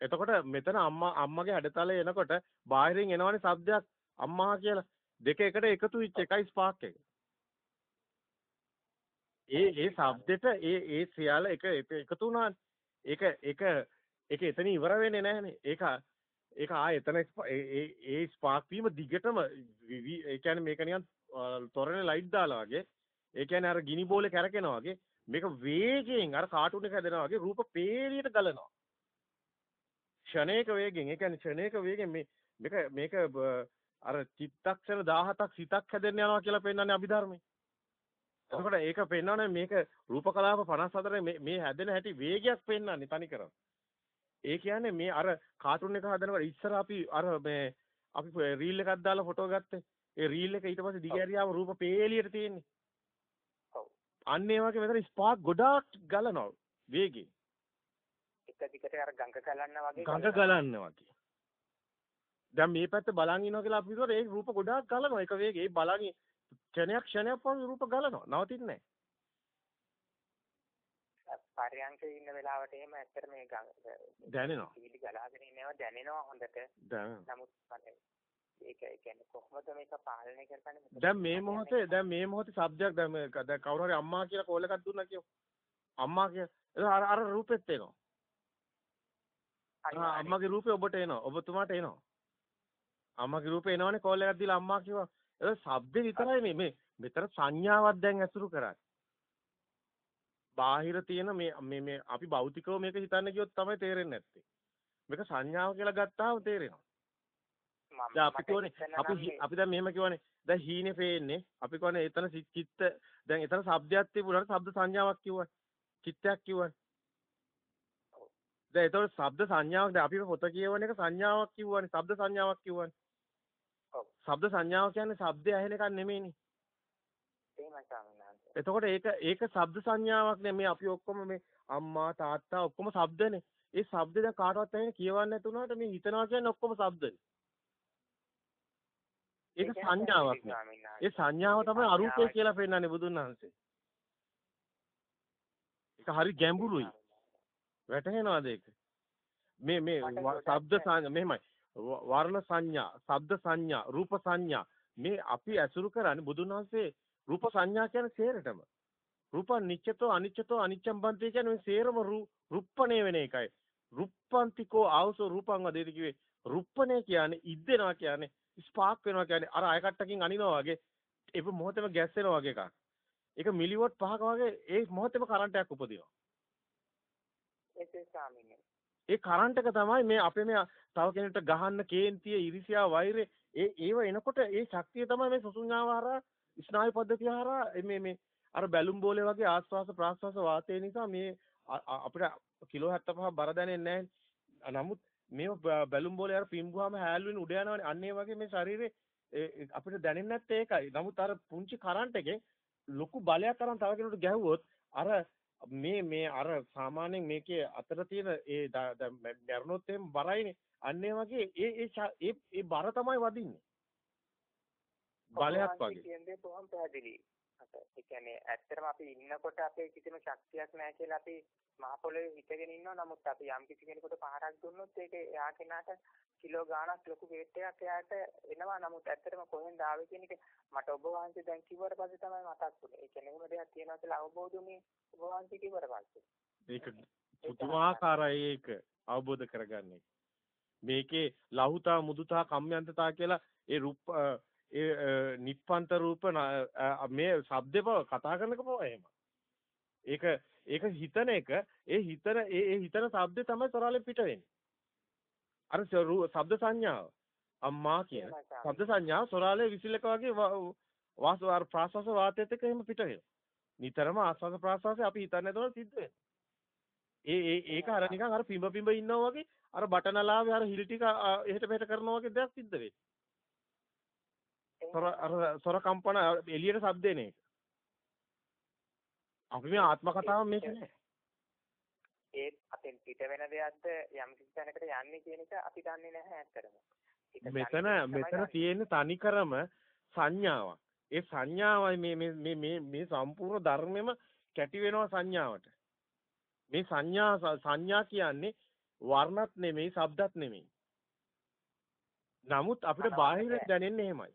එතකොට මෙතන අම්මා අම්මගේ හැඩතලේ එනකොට බාහිරින් එනවනේ සද්දයක් අම්මා කියලා දෙක එකට එකතු වෙච්ච එකයි ස්පාක් එක. ඒ ඒ શબ્දෙට ඒ ඒ සියල්ල එක එකතු වුණානේ. ඒක ඒක ඒක එතන ඉවර වෙන්නේ නැහනේ. ඒක ඒක ආ එතන ඒ ඒ ස්පාක් වීම දිගටම ඒ කියන්නේ මේක නිකන් තොරණේ ලයිට් දාලා වගේ. ඒ කියන්නේ අර ගිනි බෝලේ කැරකෙනවා වගේ. මේක වේගයෙන් අර කාටුන් එක හැදෙනවා වගේ රූප පේරියට ගලනවා. ක්ෂණයක වේගෙන්. ඒ කියන්නේ ක්ෂණයක වේගෙන් මේ මේක මේක අර චිත්තක්ෂණ 17ක් සිතක් හැදෙන්න යනවා කියලා පෙන්නන්නේ අභිධර්මයේ. එතකොට ඒක පෙන්වන්නේ මේක රූප කලාප 54 මේ මේ හැදෙන හැටි වේගයක් පෙන්වන්නේ තනිකරම. ඒ කියන්නේ මේ අර කාටුන් එක හදනකොට ඉස්සර අපි අර මේ අපි රීල් එකක් දාලා ෆොටෝ ගත්තේ. ඒ රීල් එක ඊට පස්සේ දිගහැරියාම රූප පේලියට තියෙන්නේ. ඔව්. අන්න ඒ වගේ මෙතන ස්පාක් ගොඩාක් ගලනවා වේගෙන්. එක දිගට අර ගඟ ගලන්න වගේ ගඟ ගලන්න වගේ. දැන් මේ පැත්ත බලන් ඉනවා කියලා අපි හිතුවට ඒ රූප ගොඩාක් ගලනවා එක වේගේ. ඒ බලන් ක්ෂණයක් ක්ෂණයක් වගේ රූප ගලනවා. නවතින්නේ. පරයන්කේ ඉන්න වෙලාවට එහෙම ඇත්තට මේ දැනෙනවා. සීලි ගලාගෙන ඉන්නව දැනෙනවා හොඳට. නමුත් ඒක කියන්නේ කොහොමද මේක පාලනය කරන්නේ? දැන් මේ මොහොතේ දැන් මේ මොහොතේ શબ્දයක් දැන් දැන් කවුරු හරි අම්මා කියලා කෝල් එකක් දුන්නා කියමු. අම්මා කියලා අර අර රූපෙත් එනවා. හා අම්මගේ රූපේ ඔබට එනවා. ඔබතුමාට එනවා. අම්මගේ රූපේ එනවනේ කෝල් එකක් දීලා අම්මා කිව්වා. ඒක ශබ්ද විතරයි මේ මේ මෙතන සංඥාවක් දැන් ඇසුරු කරන්නේ. බාහිර තියෙන මේ මේ මේ අපි භෞතිකව මේක හිතන්න ගියොත් තමයි තේරෙන්නේ නැත්තේ. මේක සංඥාව කියලා ගත්තාම තේරෙනවා. දැන් අපි කියන්නේ අපි අපි දැන් මෙහෙම කියවනේ දැන් හීනේ පේන්නේ අපි කියන්නේ එතන චිත්ත දැන් එතන ශබ්දයක් තිබුණාට ශබ්ද සංඥාවක් කිව්වා චිත්තයක් කිව්වා දැන් ඒතකොට ශබ්ද සංඥාවක් දැන් අපි පොත කියවන එක සංඥාවක් කිව්වනේ ශබ්ද සංඥාවක් කිව්වනේ. ඔව්. ශබ්ද සංඥාව කියන්නේ ශබ්දය ඇහෙන එකක් නෙමෙයිනේ. එහෙමයි ස්වාමීන් එතකොට ඒක ඒක ශබ්ද සංඥාවක් නෙමෙයි අපි ඔක්කොම මේ අම්මා තාත්තා ඔක්කොම ශබ්දනේ. ඒ ශබ්ද දැන් කාටවත් ඇහෙන්නේ කියවන්නේ නැතුණාට මේ හිතනවා කියන්නේ ඔක්කොම ශබ්දනේ. ඒක සංඥාවක් ඒ සංඥාව තමයි අරූපය කියලා පෙන්නන්නේ බුදුන් වහන්සේ. ඒක හරි ගැඹුරුයි. වැටහෙනවද ඒක? මේ මේ ශබ්ද සංඥා මෙහෙමයි. වර්ණ සංඥා, ශබ්ද සංඥා, රූප සංඥා මේ අපි ඇසුරු කරන්නේ බුදුන් වහන්සේ රූප සංඥා කියන්නේ සේරටම. රූපං නිච්චතෝ අනිච්චතෝ අනිච්ඡම් බන්ති කියන්නේ මේ සේරම රුප්පණේ වෙන එකයි. රුප්පන්තිකෝ ආවසෝ රූපං වදේති කිව්වේ රුප්පණේ කියන්නේ ඉද්දෙනවා කියන්නේ ස්පාර්ක් වෙනවා කියන්නේ අර අයකට්ටකින් අනිනවා වගේ ඒක මොහොතේම ගැස් වෙනවා වගේ එකක්. ඒක මිලිවොට් පහක වගේ ඒ මොහොතේම කරන්ට් එකක් උපදිනවා. ඒ කරන්ට් එක තමයි මේ අපේ මේ තව කෙනෙක්ට ගහන්න කේන්තිය, ඉරිසියා, වෛරය ඒ ඒව එනකොට ඒ ශක්තිය තමයි මේ සුසුඤ්ඤාවහරා ස්නායු පද්ධතිය හරහා මේ මේ අර බැලුම් බෝලේ වගේ ආස්වාස ප්‍රාස්වාස වාතය නිසා මේ අපිට කිලෝ 75 බර දැනෙන්නේ නැහැ. නමුත් මේ බැලුම් බෝලේ අර පිම්බුවාම හැල්වෙන උඩ යනවනේ. අන්න ඒ වගේ මේ ශරීරේ අපිට දැනෙන්නේ නැත්තේ ඒකයි. නමුත් අර පුංචි කරන්ට් එකේ ලොකු බලයක් අරන් තව කෙනෙකුට ගැහුවොත් අර මේ මේ අර සාමාන්‍යයෙන් මේකේ අතර තියෙන ඒ මරණොත් එහෙම බරයිනේ. අන්න ඒ වගේ ඒ ඒ ඒ බර තමයි වදින්නේ. බලයක් වගේ. කියන්නේ කොහොම පැහැදිලි. ඒ කියන්නේ ඇත්තටම අපි ඉන්නකොට අපේ කිසිම ශක්තියක් නැහැ කියලා අපි මහ පොළොවේ හිටගෙන ඉන්නවා. නමුත් අපි යම් කිසි කෙනෙකුට පහරක් දුන්නොත් ඒක එයා කෙනාට කිලෝ ගාණක් ලොකු වේට් එකක් එයාට එනවා. නමුත් ඇත්තටම කොහෙන්ද ආවේ කියන එක මට ඔබ වහන්සේ දැන් කිව්වට පස්සේ තමයි මතක් වුනේ. ඒ කියන්නේ මොන දෙයක් තියෙනවා කියලා අවබෝධ වුනේ ඔබ වහන්සේ කිව්වට පස්සේ. ඒක පුදුමාකාරයි ඒක අවබෝධ කරගන්නේ. මේකේ ලහුතා මුදුතා කම්යන්තතා කියලා ඒ රූප ඒ නිප්පන්ත රූප මේ ශබ්දේ බව කතා කරනක බව එහෙම. ඒක ඒක හිතන එක ඒ හිතන ඒ හිතන ශබ්දේ තමයි සරලෙන් පිට වෙන්නේ. අර ශබ්ද සංඥාව අම්මා කියන ශබ්ද සංඥාව සොරාලේ විසිලක වගේ වාස අර ප්‍රාසස වාතයත් එක්ක එහෙම පිට වෙනවා. නිතරම ආස්වාද ප්‍රාසවාසය අපි හිතන්නේ නැතුව සිද්ධ වෙනවා. ඒ ඒ ඒක අර නිකන් අර පිඹ පිඹ ඉන්නවා වගේ අර බටනලාවේ අර හිල් ටික එහෙට මෙහෙට කරනවා වගේ දෙයක් සිද්ධ වෙනවා. සොර අර සොර කම්පන එළියට ශබ්දේන එක. අපි මේ ආත්ම කතාව මේක නෑ. ඒ අපෙන් පිට වෙන දෙයක්ද යම් කිසි තැනකට යන්නේ කියන එක අපි දන්නේ නැහැ ඇත්තටම. මෙතන මෙතන තියෙන තනිකරම සංඥාවක්. ඒ සංඥාවයි මේ මේ මේ මේ සම්පූර්ණ ධර්මෙම කැටි වෙනවා සංඥාවට. මේ සංඥා සංඥා කියන්නේ වර්ණත් නෙමෙයි, ශබ්දත් නෙමෙයි. නමුත් අපිට බාහිර දැනෙන්නේ එහෙමයි.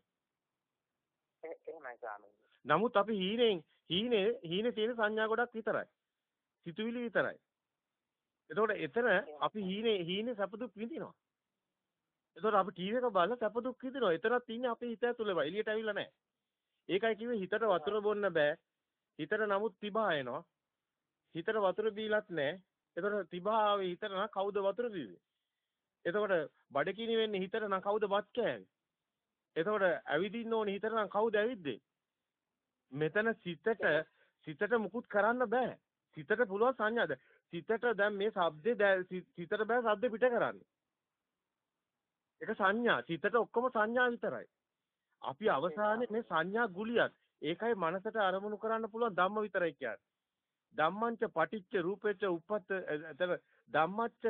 එහෙමයි ස්වාමීනි. නමුත් අපි හීනෙන් හීනේ හීනේ තියෙන සංඥා ගොඩක් විතරයි. සිතුවිලි විතරයි. එතකොට එතන අපි හීනේ හීනේ සැප දුක් විඳිනවා. එතකොට අපි ටීවී එක බලලා සැප දුක් විඳිනවා. එතනත් ඉන්නේ අපේ හිත ඇතුළේම. එළියට ඇවිල්ලා නැහැ. ඒකයි කිව්වේ හිතට වතුර බොන්න බෑ. හිතට නමුත් තිබා එනවා. හිතට වතුර බීලත් නැහැ. එතකොට තිබා ආවේ හිතට නම් කවුද වතුර බීවේ? එතකොට බඩගිනි වෙන්නේ හිතට නම් කවුද බත් කෑවේ? එතකොට ඇවිදින්න ඕනේ හිතට නම් කවුද ඇවිද්දේ? මෙතන සිතට සිතට මුකුත් කරන්න බෑ. සිතට පුළුවන් සංඥාද. සිතට දැන් මේ ශබ්දේ සිතට බෑ ශබ්ද පිට කරන්න. ඒක සංඥා. සිතට ඔක්කොම සංඥා විතරයි. අපි අවසානයේ මේ සංඥා ගුලියක්. ඒකයි මනසට අරමුණු කරන්න පුළුවන් ධම්ම විතරයි කියන්නේ. ධම්මංච පටිච්ච රූපේච උප්පත් එතන ධම්මච්ච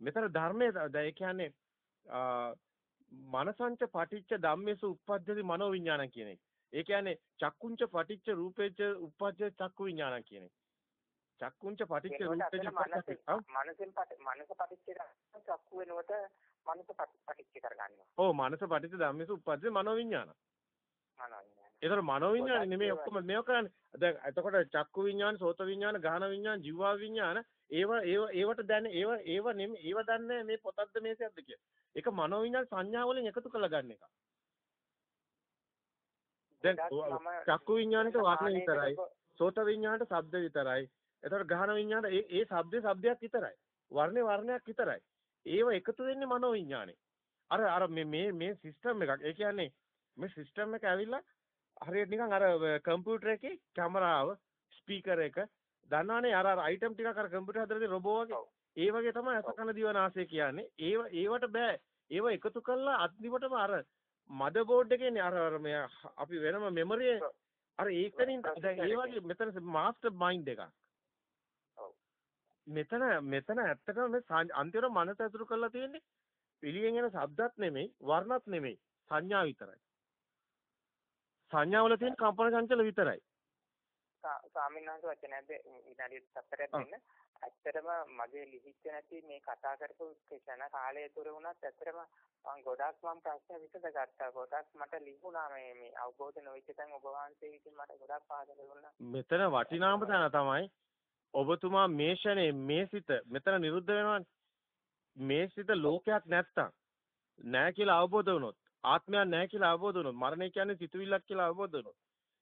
මෙතන ධර්මයේ ඒ කියන්නේ මනසංච පටිච්ච ධම්මේසු උප්පද්දති මනෝ විඥාන කියන එක. ඒ කියන්නේ චක්කුංච පටිච්ච රූපේච උප්පජ්ජ චක්කු විඥාන කියන එක. චක්කුංච පටිච්ච රූපේච මනසෙන් මනස පටිච්ච චක්කු වෙනකොට මනස පටිච්ච කරගන්නවා. ඔව් මනස පටිච්ච ධම්මේසු උප්පජ්ජ මනෝ විඥාන. මනෝ විඥාන. ඒතර මනෝ විඥාන නෙමෙයි ඔක්කොම මේව කරන්නේ. දැන් එතකොට චක්කු විඥාන, සෝත විඥාන, ගාහන විඥාන, ජීවා විඥාන ඒව ඒව ඒවට දැන ඒව ඒව නෙමෙයි ඒව දන්නේ මේ පොතක්ද මේසයක්ද කියලා. ඒක මනෝ විඥාන සංඥා වලින් එකතු කරලා ගන්න එක. දැන් චක්කු විඥානෙට වර්ණ විතරයි. සෝත විඥානට ශබ්ද විතරයි. එතකොට ගහන විඥානට ඒ ඒ ශබ්දේ ශබ්දයක් විතරයි. වර්ණේ වර්ණයක් විතරයි. ඒව එකතු වෙන්නේ මනෝ විඥානේ. අර අර මේ මේ මේ සිස්ටම් එකක්. ඒ කියන්නේ මේ සිස්ටම් එක ඇවිල්ලා හරියට නිකන් අර කම්පියුටර් එකේ කැමරාව ස්පීකර් එක දන්නවනේ අර අර අයිටම් ටිකක් අර කම්පියුටර් හදලා තියෙන රොබෝ වගේ. ඒ වගේ තමයි අසකන දිවනාසය කියන්නේ. ඒව ඒවට බෑ. ඒව එකතු කරලා අන්තිමටම අර මදර් බෝඩ් එකේනේ අර අර මේ අපි වෙනම මෙමරි අර ඒකනින් දැන් ඒ වගේ මෙතන මාස්ටර් මයින්ඩ් එකක්. මෙතන මෙතන ඇත්තටම මේ අන්තිමට මනස ඇතුළු කරලා තියෙන්නේ පිළියෙන් එන ශබ්දත් නෙමෙයි වර්ණත් නෙමෙයි සංඥා විතරයි. සංඥාවල තියෙන කම්පන චංචල විතරයි. ස්වාමීන් වහන්සේ වචනයක්ද විනාඩි 4ක් දෙන්න. ඇත්තටම මගේ ලිහිච්ච නැති මේ කතා කරපු ක්ෂණ කාලය තුර වුණත් ඇත්තටම මම ගොඩක් මම ප්‍රශ්න විසඳගත්තා. ගොඩක් මට ලිහුණා මේ මේ අවබෝධ නොවිච්ච තැන් ඔබ වහන්සේ විසින් මට ගොඩක් පාදක දුන්නා. මෙතන වටිනාම තැන තමයි ඔබතුමා මේ ෂනේ මේ සිත මෙතන නිරුද්ධ වෙනවනේ. මේ සිත ලෝකයක් නැත්තම් නෑ කියලා අවබෝධ වුණොත් ආත්මයක් නෑ කියලා අවබෝධ වුණොත් මරණය කියන්නේ සිතුවිල්ලක් කියලා අවබෝධ වුණොත්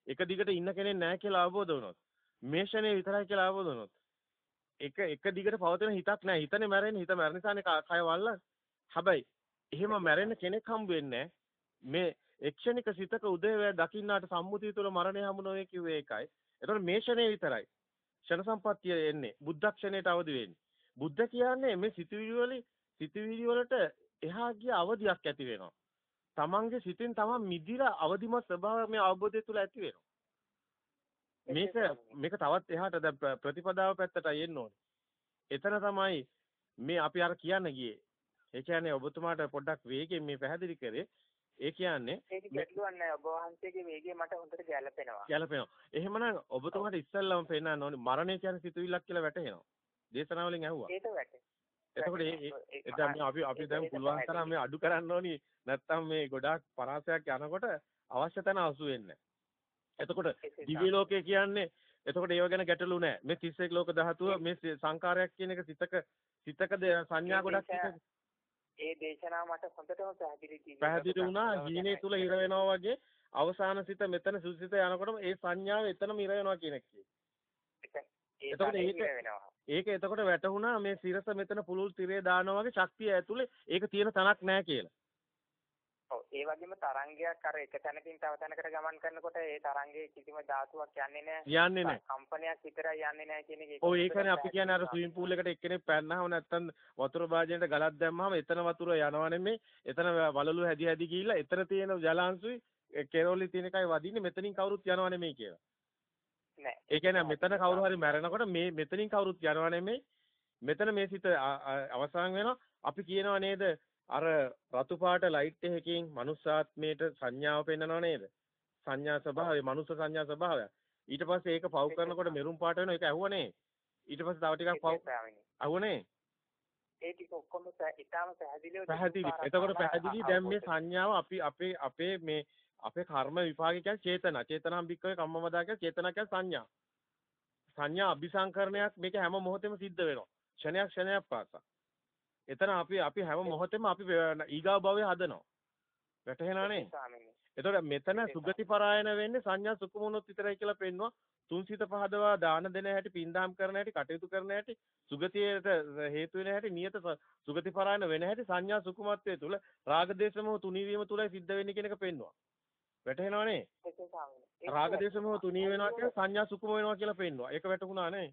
එක දිගට ඉන්න කෙනෙක් නැහැ කියලා අවබෝධ වුණොත් මේ ෂනේ විතරයි කියලා අවබෝධ වුණොත් එක එක දිගට පවතින හිතක් නැහැ හිතනේ මැරෙන්නේ. හිත මැරෙන නිසානේ කය වල්ලා. හැබැයි එහෙම මැරෙන්න කෙනෙක් හම්බ වෙන්නේ මේ එක්ෂණික සිතක උදේවැය දකින්නාට සම්මුතිය තුළ මරණය හමු නොවේ කිව්වේ ඒකයි. එතකොට මේ ෂනේ විතරයි ෂණ සම්පත්තිය එන්නේ බුද්ධ ක්ෂණයට අවදි වෙන්නේ බුද්ධ කියන්නේ මේ සිතුවිලි වල සිතුවිලි වලට එහා ගිය අවදියක් ඇති වෙනවා තමන්ගේ සිතෙන් තමන් මිදිලා අවදිමත් ස්වභාවය මේ අවබෝධය තුළ ඇති වෙනවා. මේක මේක තවත් එහාට දැන් ප්‍රතිපදාව පැත්තටයි එන්න ඕනේ. එතන තමයි මේ අපි අර කියන්න ගියේ. ඒ කියන්නේ ඔබතුමාට පොඩ්ඩක් වේගෙන් මේ පැහැදිලි කරේ. ඒ කියන්නේ ඒක ගැටලුවක් නෑ ඔබ වහන්සේගේ වේගය මට හොඳට ගැලපෙනවා. ගැලපෙනවා. එහෙමනම් ඔබතුමාට ඉස්සෙල්ලම පේන්න ඕනේ මරණය කියන්නේ සිතුවිල්ලක් කියලා වැටහෙනවා. දේශනාවලින් ඇහුවා. ඒක වැටේ. එතකොට ඒ දැන් අපි අපි දැන් පුළුවන් තරම් මේ අඩු කරන්න ඕනි නැත්තම් මේ ගොඩාක් පරාසයක් යනකොට අවශ්‍ය තැන අසු වෙන්නේ. එතකොට දිව්‍ය ලෝකය කියන්නේ එතකොට ඒව ගැන ගැටලු නැහැ. මේ 31 ලෝක ධාතුව මේ සංකාරයක් කියන එක සිතක සිතක සංඥා ගොඩක් ඒ දේශනාව මට හොඳටම පැහැදිලි පැහැදිලි වුණා හීනේ තුල හිර වෙනවා වගේ අවසාන සිත මෙතන සුසිත යනකොටම ඒ සංඥාව එතනම හිර වෙනවා කියන එක. එතකොට ඒක ඒක එතකොට වැටහුණා මේ සිරස මෙතන පුළුල් තිරේ දානවා වගේ ශක්තිය ඇතුලේ ඒක තියෙන තනක් නැහැ කියලා. ඒ වගේම තරංගයක් අර එක තැනකින් තව තැනකට ගමන් කරනකොට ඒ තරංගයේ කිසිම ධාතුවක් යන්නේ නැහැ. යන්නේ නැහැ. කම්පනයක් විතරයි යන්නේ නැහැ කියන එක. ඔව් ඒකනේ අපි කියන්නේ අර ස්විමින් pool එකට එක්කෙනෙක් පැන්නාම නැත්තම් වතුර භාජනයට ගලක් දැම්මම එතන වතුර යනවා නෙමෙයි. එතන වලලු හැදි හැදි ගිහිල්ලා එතන තියෙන ජලාංශුයි කෙරෝලි තියෙන එකයි වදින්නේ මෙතනින් කවුරුත් යනවා නෙමෙයි කියලා. නෑ. ඒ කියන්නේ මෙතන කවුරු හරි මැරෙනකොට මේ මෙතනින් කවුරුත් යනවා නෙමෙයි. මෙතන මේ සිත අවසන් වෙනවා. අපි කියනවා නේද අර රතු පාට ලයිට් එකකින් මනුස්සාත්මයට සංඥාව පෙන්වනව නේද? සංඥා ස්වභාවය, මනුස්ස සංඥා ස්වභාවය. ඊට පස්සේ ඒක පව් කරනකොට මෙරුම් පාට වෙනවා. ඒක ඇහුවනේ. ඊට පස්සේ තව ටිකක් පව් ඇහුවනේ. ඒ ටික ඔක්කොම ඉතාලම පැහැදිලිව පැහැදිලි. එතකොට පැහැදිලි දැන් මේ සංඥාව අපි අපේ අපේ මේ අපේ කර්ම විපාක කියන්නේ චේතනා. චේතනාම් බික්කවේ කම්මමදා කියන්නේ චේතනා කියන්නේ සංඥා. සංඥා අபிසංකරණයක් මේක හැම මොහොතෙම සිද්ධ වෙනවා. ක්ෂණයක් ක්ෂණයක් පාසා. එතන අපි අපි හැම මොහොතෙම අපි ඊගාව භවයේ හදනවා. වැටහෙනානේ? එතකොට මෙතන සුගති පරායන වෙන්නේ සංඥා සුකුමුණොත් විතරයි කියලා පෙන්නවා. තුන්සිත පහදවා දාන දෙන හැටි, පින්දාම් කරන හැටි, කටයුතු කරන හැටි, සුගතියට හේතු වෙන හැටි, නියත සුගති පරායන වෙන හැටි සංඥා සුකුමත්වයේ තුල රාගදේශමෝ තුනීවීම තුලයි සිද්ධ වෙන්නේ කියන එක පෙන්නවා. වැටහෙනවනේ? රාගදේශමෝ තුනී වෙනවා කියන්නේ සංඥා සුකුම වෙනවා කියලා පෙන්නවා. ඒක වැටුණා නේ?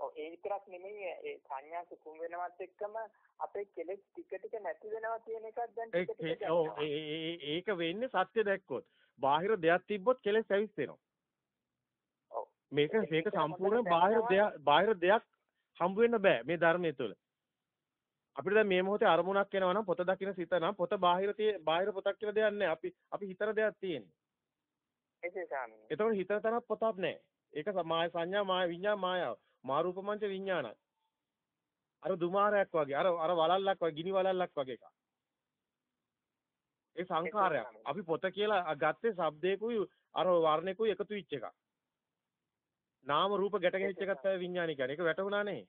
ඔව් ඒ විතරක් නෙමෙයි ඒ සංඥා සුකුම වෙනවත් එක්කම අපේ කෙලෙස් ටික ටික නැති වෙනවා කියන එකක් දැන් ටික ටික ඔව් ඒක වෙන්නේ සත්‍ය දැක්කොත්. බාහිර දෙයක් තිබ්බොත් කෙලෙස් ඇවිස්සෙනවා. මේක මේක සම්පූර්ණ බාහිර දෙයක් බාහිර දෙයක් හම්බ වෙන්න බෑ මේ ධර්මයේ තුල. අපිට දැන් මේ මොහොතේ අරමුණක් එනවා නම් පොත දකින්න සිත නම් පොත බාහිර tie බාහිර පොතක් කියලා දෙයක් නැහැ. අපි අපි හිතන දෙයක් තියෙන්නේ. එසේ සාමි. එතකොට හිතන තරක් පොතක් නැහැ. ඒක මාය සංඥා මාය විඤ්ඤා මායාව. මාරූපමංච විඥානයි. අර දුමාරයක් වගේ අර අර වලල්ලක් වගේ ගිනි වලල්ලක් වගේ එකක්. ඒ සංඛාරයක්. අපි පොත කියලා ගත්තේ shabdේකුයි අර වර්ණේකුයි එකතු වෙච්ච එකක්. නාම රූප ගැට ගැහිච්ච එකක් තමයි විඥානය කියන්නේ. ඒක වැටුණා නේ.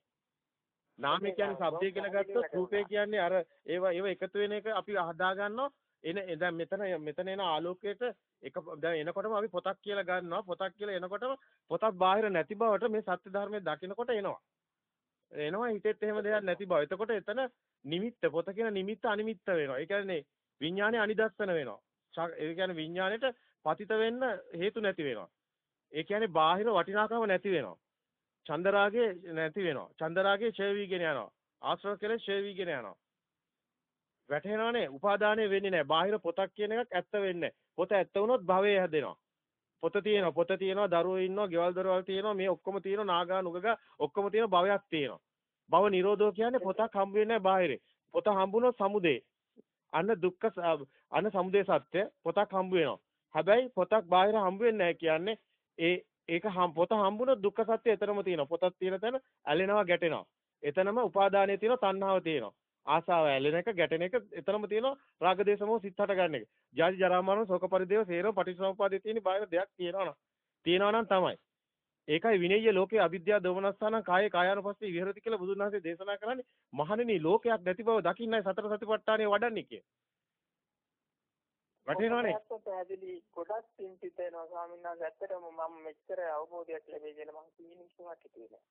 නාමය කියන්නේ shabdේ කියලා ගත්තොත් රූපේ කියන්නේ අර ඒව ඒව එකතු වෙන එක අපි හදා ගන්නවා. එන දැන් මෙතන මෙතන එන ආලෝකයට එක දැන් එනකොටම අපි පොතක් කියලා ගන්නවා පොතක් කියලා එනකොටම පොතක් බාහිර නැති බවට මේ සත්‍ය ධර්මයේ දකිනකොට එනවා එනවා හිතෙත් එහෙම දෙයක් නැති බව. එතකොට එතන නිමිත්ත පොත කියන නිමිත්ත අනිමිත්ත වෙනවා. ඒ කියන්නේ විඥානේ අනිදස්සන වෙනවා. ඒ කියන්නේ විඥානෙට පතිත වෙන්න හේතු නැති වෙනවා. ඒ කියන්නේ බාහිර වටිනාකම නැති වෙනවා. චන්දරාගේ නැති වෙනවා. චන්දරාගේ ඡය වීගෙන යනවා. ආශ්‍රව කෙලෙස් ඡය වීගෙන යනවා. වැටහෙනවනේ උපාදානය වෙන්නේ නැහැ. බාහිර පොතක් කියන එකක් ඇත්ත වෙන්නේ පොත ඇත්ත වුණොත් භවය හැදෙනවා. පොත තියෙනවා, පොත තියෙනවා, දරුවෝ ඉන්නවා, ගෙවල් දොරවල් තියෙනවා, මේ ඔක්කොම තියෙනවා, නාගා නුගගා ඔක්කොම තියෙන භවයක් තියෙනවා. භව නිරෝධෝ කියන්නේ පොතක් හම්බ වෙන්නේ නැහැ බාහිරේ. පොත හම්බුනොත් සමුදේ. අන්න දුක්ඛ අන්න සමුදේ සත්‍ය පොතක් හම්බ වෙනවා. හැබැයි පොතක් බාහිර හම්බ වෙන්නේ නැහැ කියන්නේ ඒ ඒක පොත හම්බුනොත් දුක්ඛ සත්‍ය එතරම් තියෙනවා. පොතක් තියෙන තැන ඇලෙනවා ගැටෙනවා. එතනම උපාදානයේ තියෙන තණ්හාව තියෙනවා. ආසාව ඇලෙන එක ගැටෙන එක එතරම් තියෙනවා රාග දේශමෝ සිත් හට ගන්න එක. ජාති ජරා මරණ ශෝක පරිදේව සේරම පටිච්චසමුප්පාදේ තියෙන බාහිර දෙයක් තියෙනවා නම් තියෙනවා නම් තමයි. ඒකයි විනය්‍ය ලෝකේ අවිද්‍යාව දෝමනස්සාන කායේ කායානුපස්සී විහෙරති කියලා බුදුන් වහන්සේ දේශනා කරන්නේ මහණෙනි ලෝකයක් නැති බව දකින්නයි සතර සතිපට්ඨානය වඩන්නේ කිය. වටේනවනේ. පැහැදිලි කොටස් තින්පිට වෙනවා ස්වාමීන් වහන්සේ ඇත්තටම මම මෙච්චර අවබෝධයක් ලැබෙයි කියලා මම කීනිස්සුමක් හිතුවේ නෑ.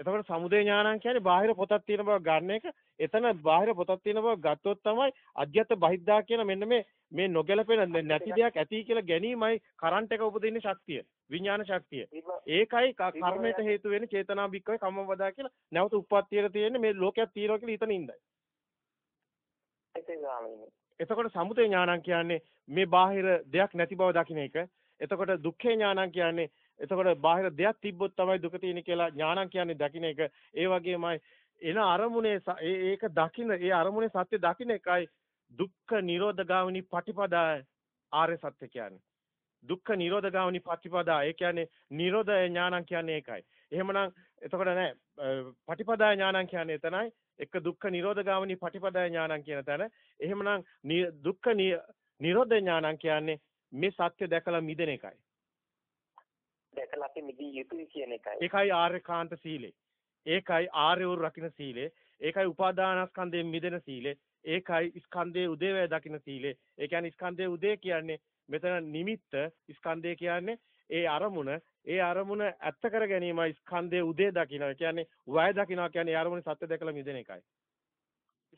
එතකොට සමුදේ ඥානං කියන්නේ බාහිර පොතක් තියෙන බව ගන්න එක. එතන බාහිර පොතක් තියෙන බව ගත්තොත් තමයි අධ්‍යත්ත බහිද්දා කියන මෙන්න මේ මේ නොගැලපෙන නැති දෙයක් ඇති කියලා ගැනීමයි කරන්ට් එක උපදින්න ශක්තිය. විඥාන ශක්තිය. ඒකයි කර්මයට හේතු වෙන්නේ චේතනා බික්කවේ කම්මවදා කියලා නැවත උප්පත්තියට තියෙන්නේ මේ ලෝකයක් තියෙනවා කියලා හිතන ඉඳයි. එතකොට සමුදේ ඥානං කියන්නේ මේ බාහිර දෙයක් නැති බව දකින්න එක. එතකොට දුක්ඛේ ඥානං කියන්නේ එතකොට බාහිර දෙයක් තිබ්බොත් තමයි දුක තියෙන්නේ කියලා ඥානං කියන්නේ දකින්න එක. ඒ වගේමයි එන අරමුණේ ඒක දකින්න ඒ අරමුණේ සත්‍ය දකින්න එකයි දුක්ඛ නිරෝධ ගාමිනී පටිපදා ආර්ය සත්‍ය කියන්නේ. දුක්ඛ නිරෝධ ගාමිනී පටිපදා ඒ කියන්නේ නිරෝධ ඥානං කියන්නේ ඒකයි. එහෙමනම් එතකොට නෑ පටිපදා ඥානං කියන්නේ එතනයි එක දුක්ඛ නිරෝධ ගාමිනී පටිපදා ඥානං කියන තැන. එහෙමනම් දුක්ඛ නිරෝධ ඥානං කියන්නේ මේ සත්‍ය දැකලා මිදෙන එකයි. දැකලා අපි මිදිය යුතුයි කියන එකයි. ඒකයි ආර්යකාන්ත සීලය. ඒකයි ආර්යවරු රකින්න සීලය. ඒකයි උපාදානස්කන්ධයෙන් මිදෙන සීලය. ඒකයි ස්කන්ධයේ උදේවැය දකින්න සීලය. ඒ කියන්නේ ස්කන්ධයේ උදේ කියන්නේ මෙතන නිමිත්ත ස්කන්ධය කියන්නේ ඒ අරමුණ ඒ අරමුණ ඇත්ත කර ගැනීමයි ස්කන්ධයේ උදේ දකින්න. කියන්නේ වය දකින්නවා කියන්නේ ඒ අරමුණේ සත්‍ය දැකලා මිදෙන එකයි.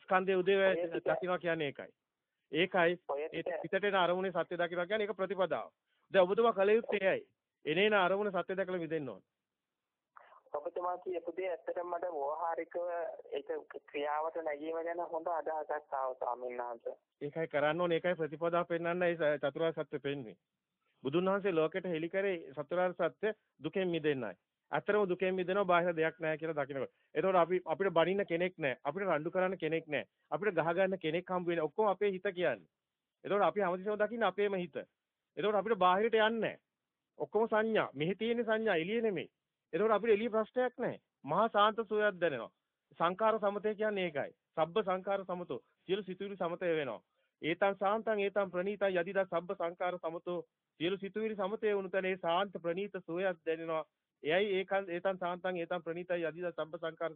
ස්කන්ධයේ උදේවැය දකින්නවා කියන්නේ ඒකයි. ඒකයි පිටට එන අරමුණේ සත්‍ය දකින්නවා කියන්නේ ඒක ප්‍රතිපදාව. දැන් ඔබතුමා කල යුත්තේ එයයි. එනේන අරමුණ සත්‍ය දැකලා මිදෙන්න ඕන. ඔබතුමා කියපු දේ ඇත්තටම මට වෝහාරිකව ඒක ක්‍රියාවට නැගීම ගැන හොඳ අදහසක් ආවා ස්වාමීන් වහන්සේ. ඒකයි කරන්න ඕනේ ඒකයි ප්‍රතිපදාව පෙන්වන්න ඒ චතුරාර්ය සත්‍ය පෙන්වන්නේ. බුදුන් වහන්සේ ලෝකෙට හෙළි කරේ චතුරාර්ය සත්‍ය දුකෙන් මිදෙන්නයි. ඇත්තටම දුකෙන් මිදෙනවා බාහිර දෙයක් නැහැ කියලා දකිනකොට. එතකොට අපි අපිට බනින්න කෙනෙක් නැහැ. අපිට රණ්ඩු කරන්න කෙනෙක් නැහැ. අපිට ගහ ගන්න කෙනෙක් හම්බ වෙන්නේ. ඔක්කොම අපේ හිත කියන්නේ. එතකොට අපි හැමතිස්සෙම දකින්න අපේම හිත. එතකොට අපිට බාහිරට යන්නේ නැහැ. ඔක්කොම සංඥා. මෙහි තියෙන සංඥා එළිය නෙමෙයි. එතකොට අපිට එළිය ප්‍රශ්නයක් නැහැ. මහා සාන්ත සෝයක් දැනෙනවා. සංඛාර සමතය කියන්නේ ඒකයි. සබ්බ සංඛාර සමතෝ. සියලු සිතුවිලි සමතය වෙනවා. ඒතං සාන්තං ඒතං ප්‍රණීතං යදිදා සබ්බ සංඛාර සමතෝ. සියලු සිතුවිලි සමතය වුණු තැන ඒ සාන්ත ප්‍රණීත සෝයක් දැනෙනවා. එයයි ඒකන් ඒතං සාන්තං ඒතං ප්‍රණීතං යදිදා සබ්බ සංඛාර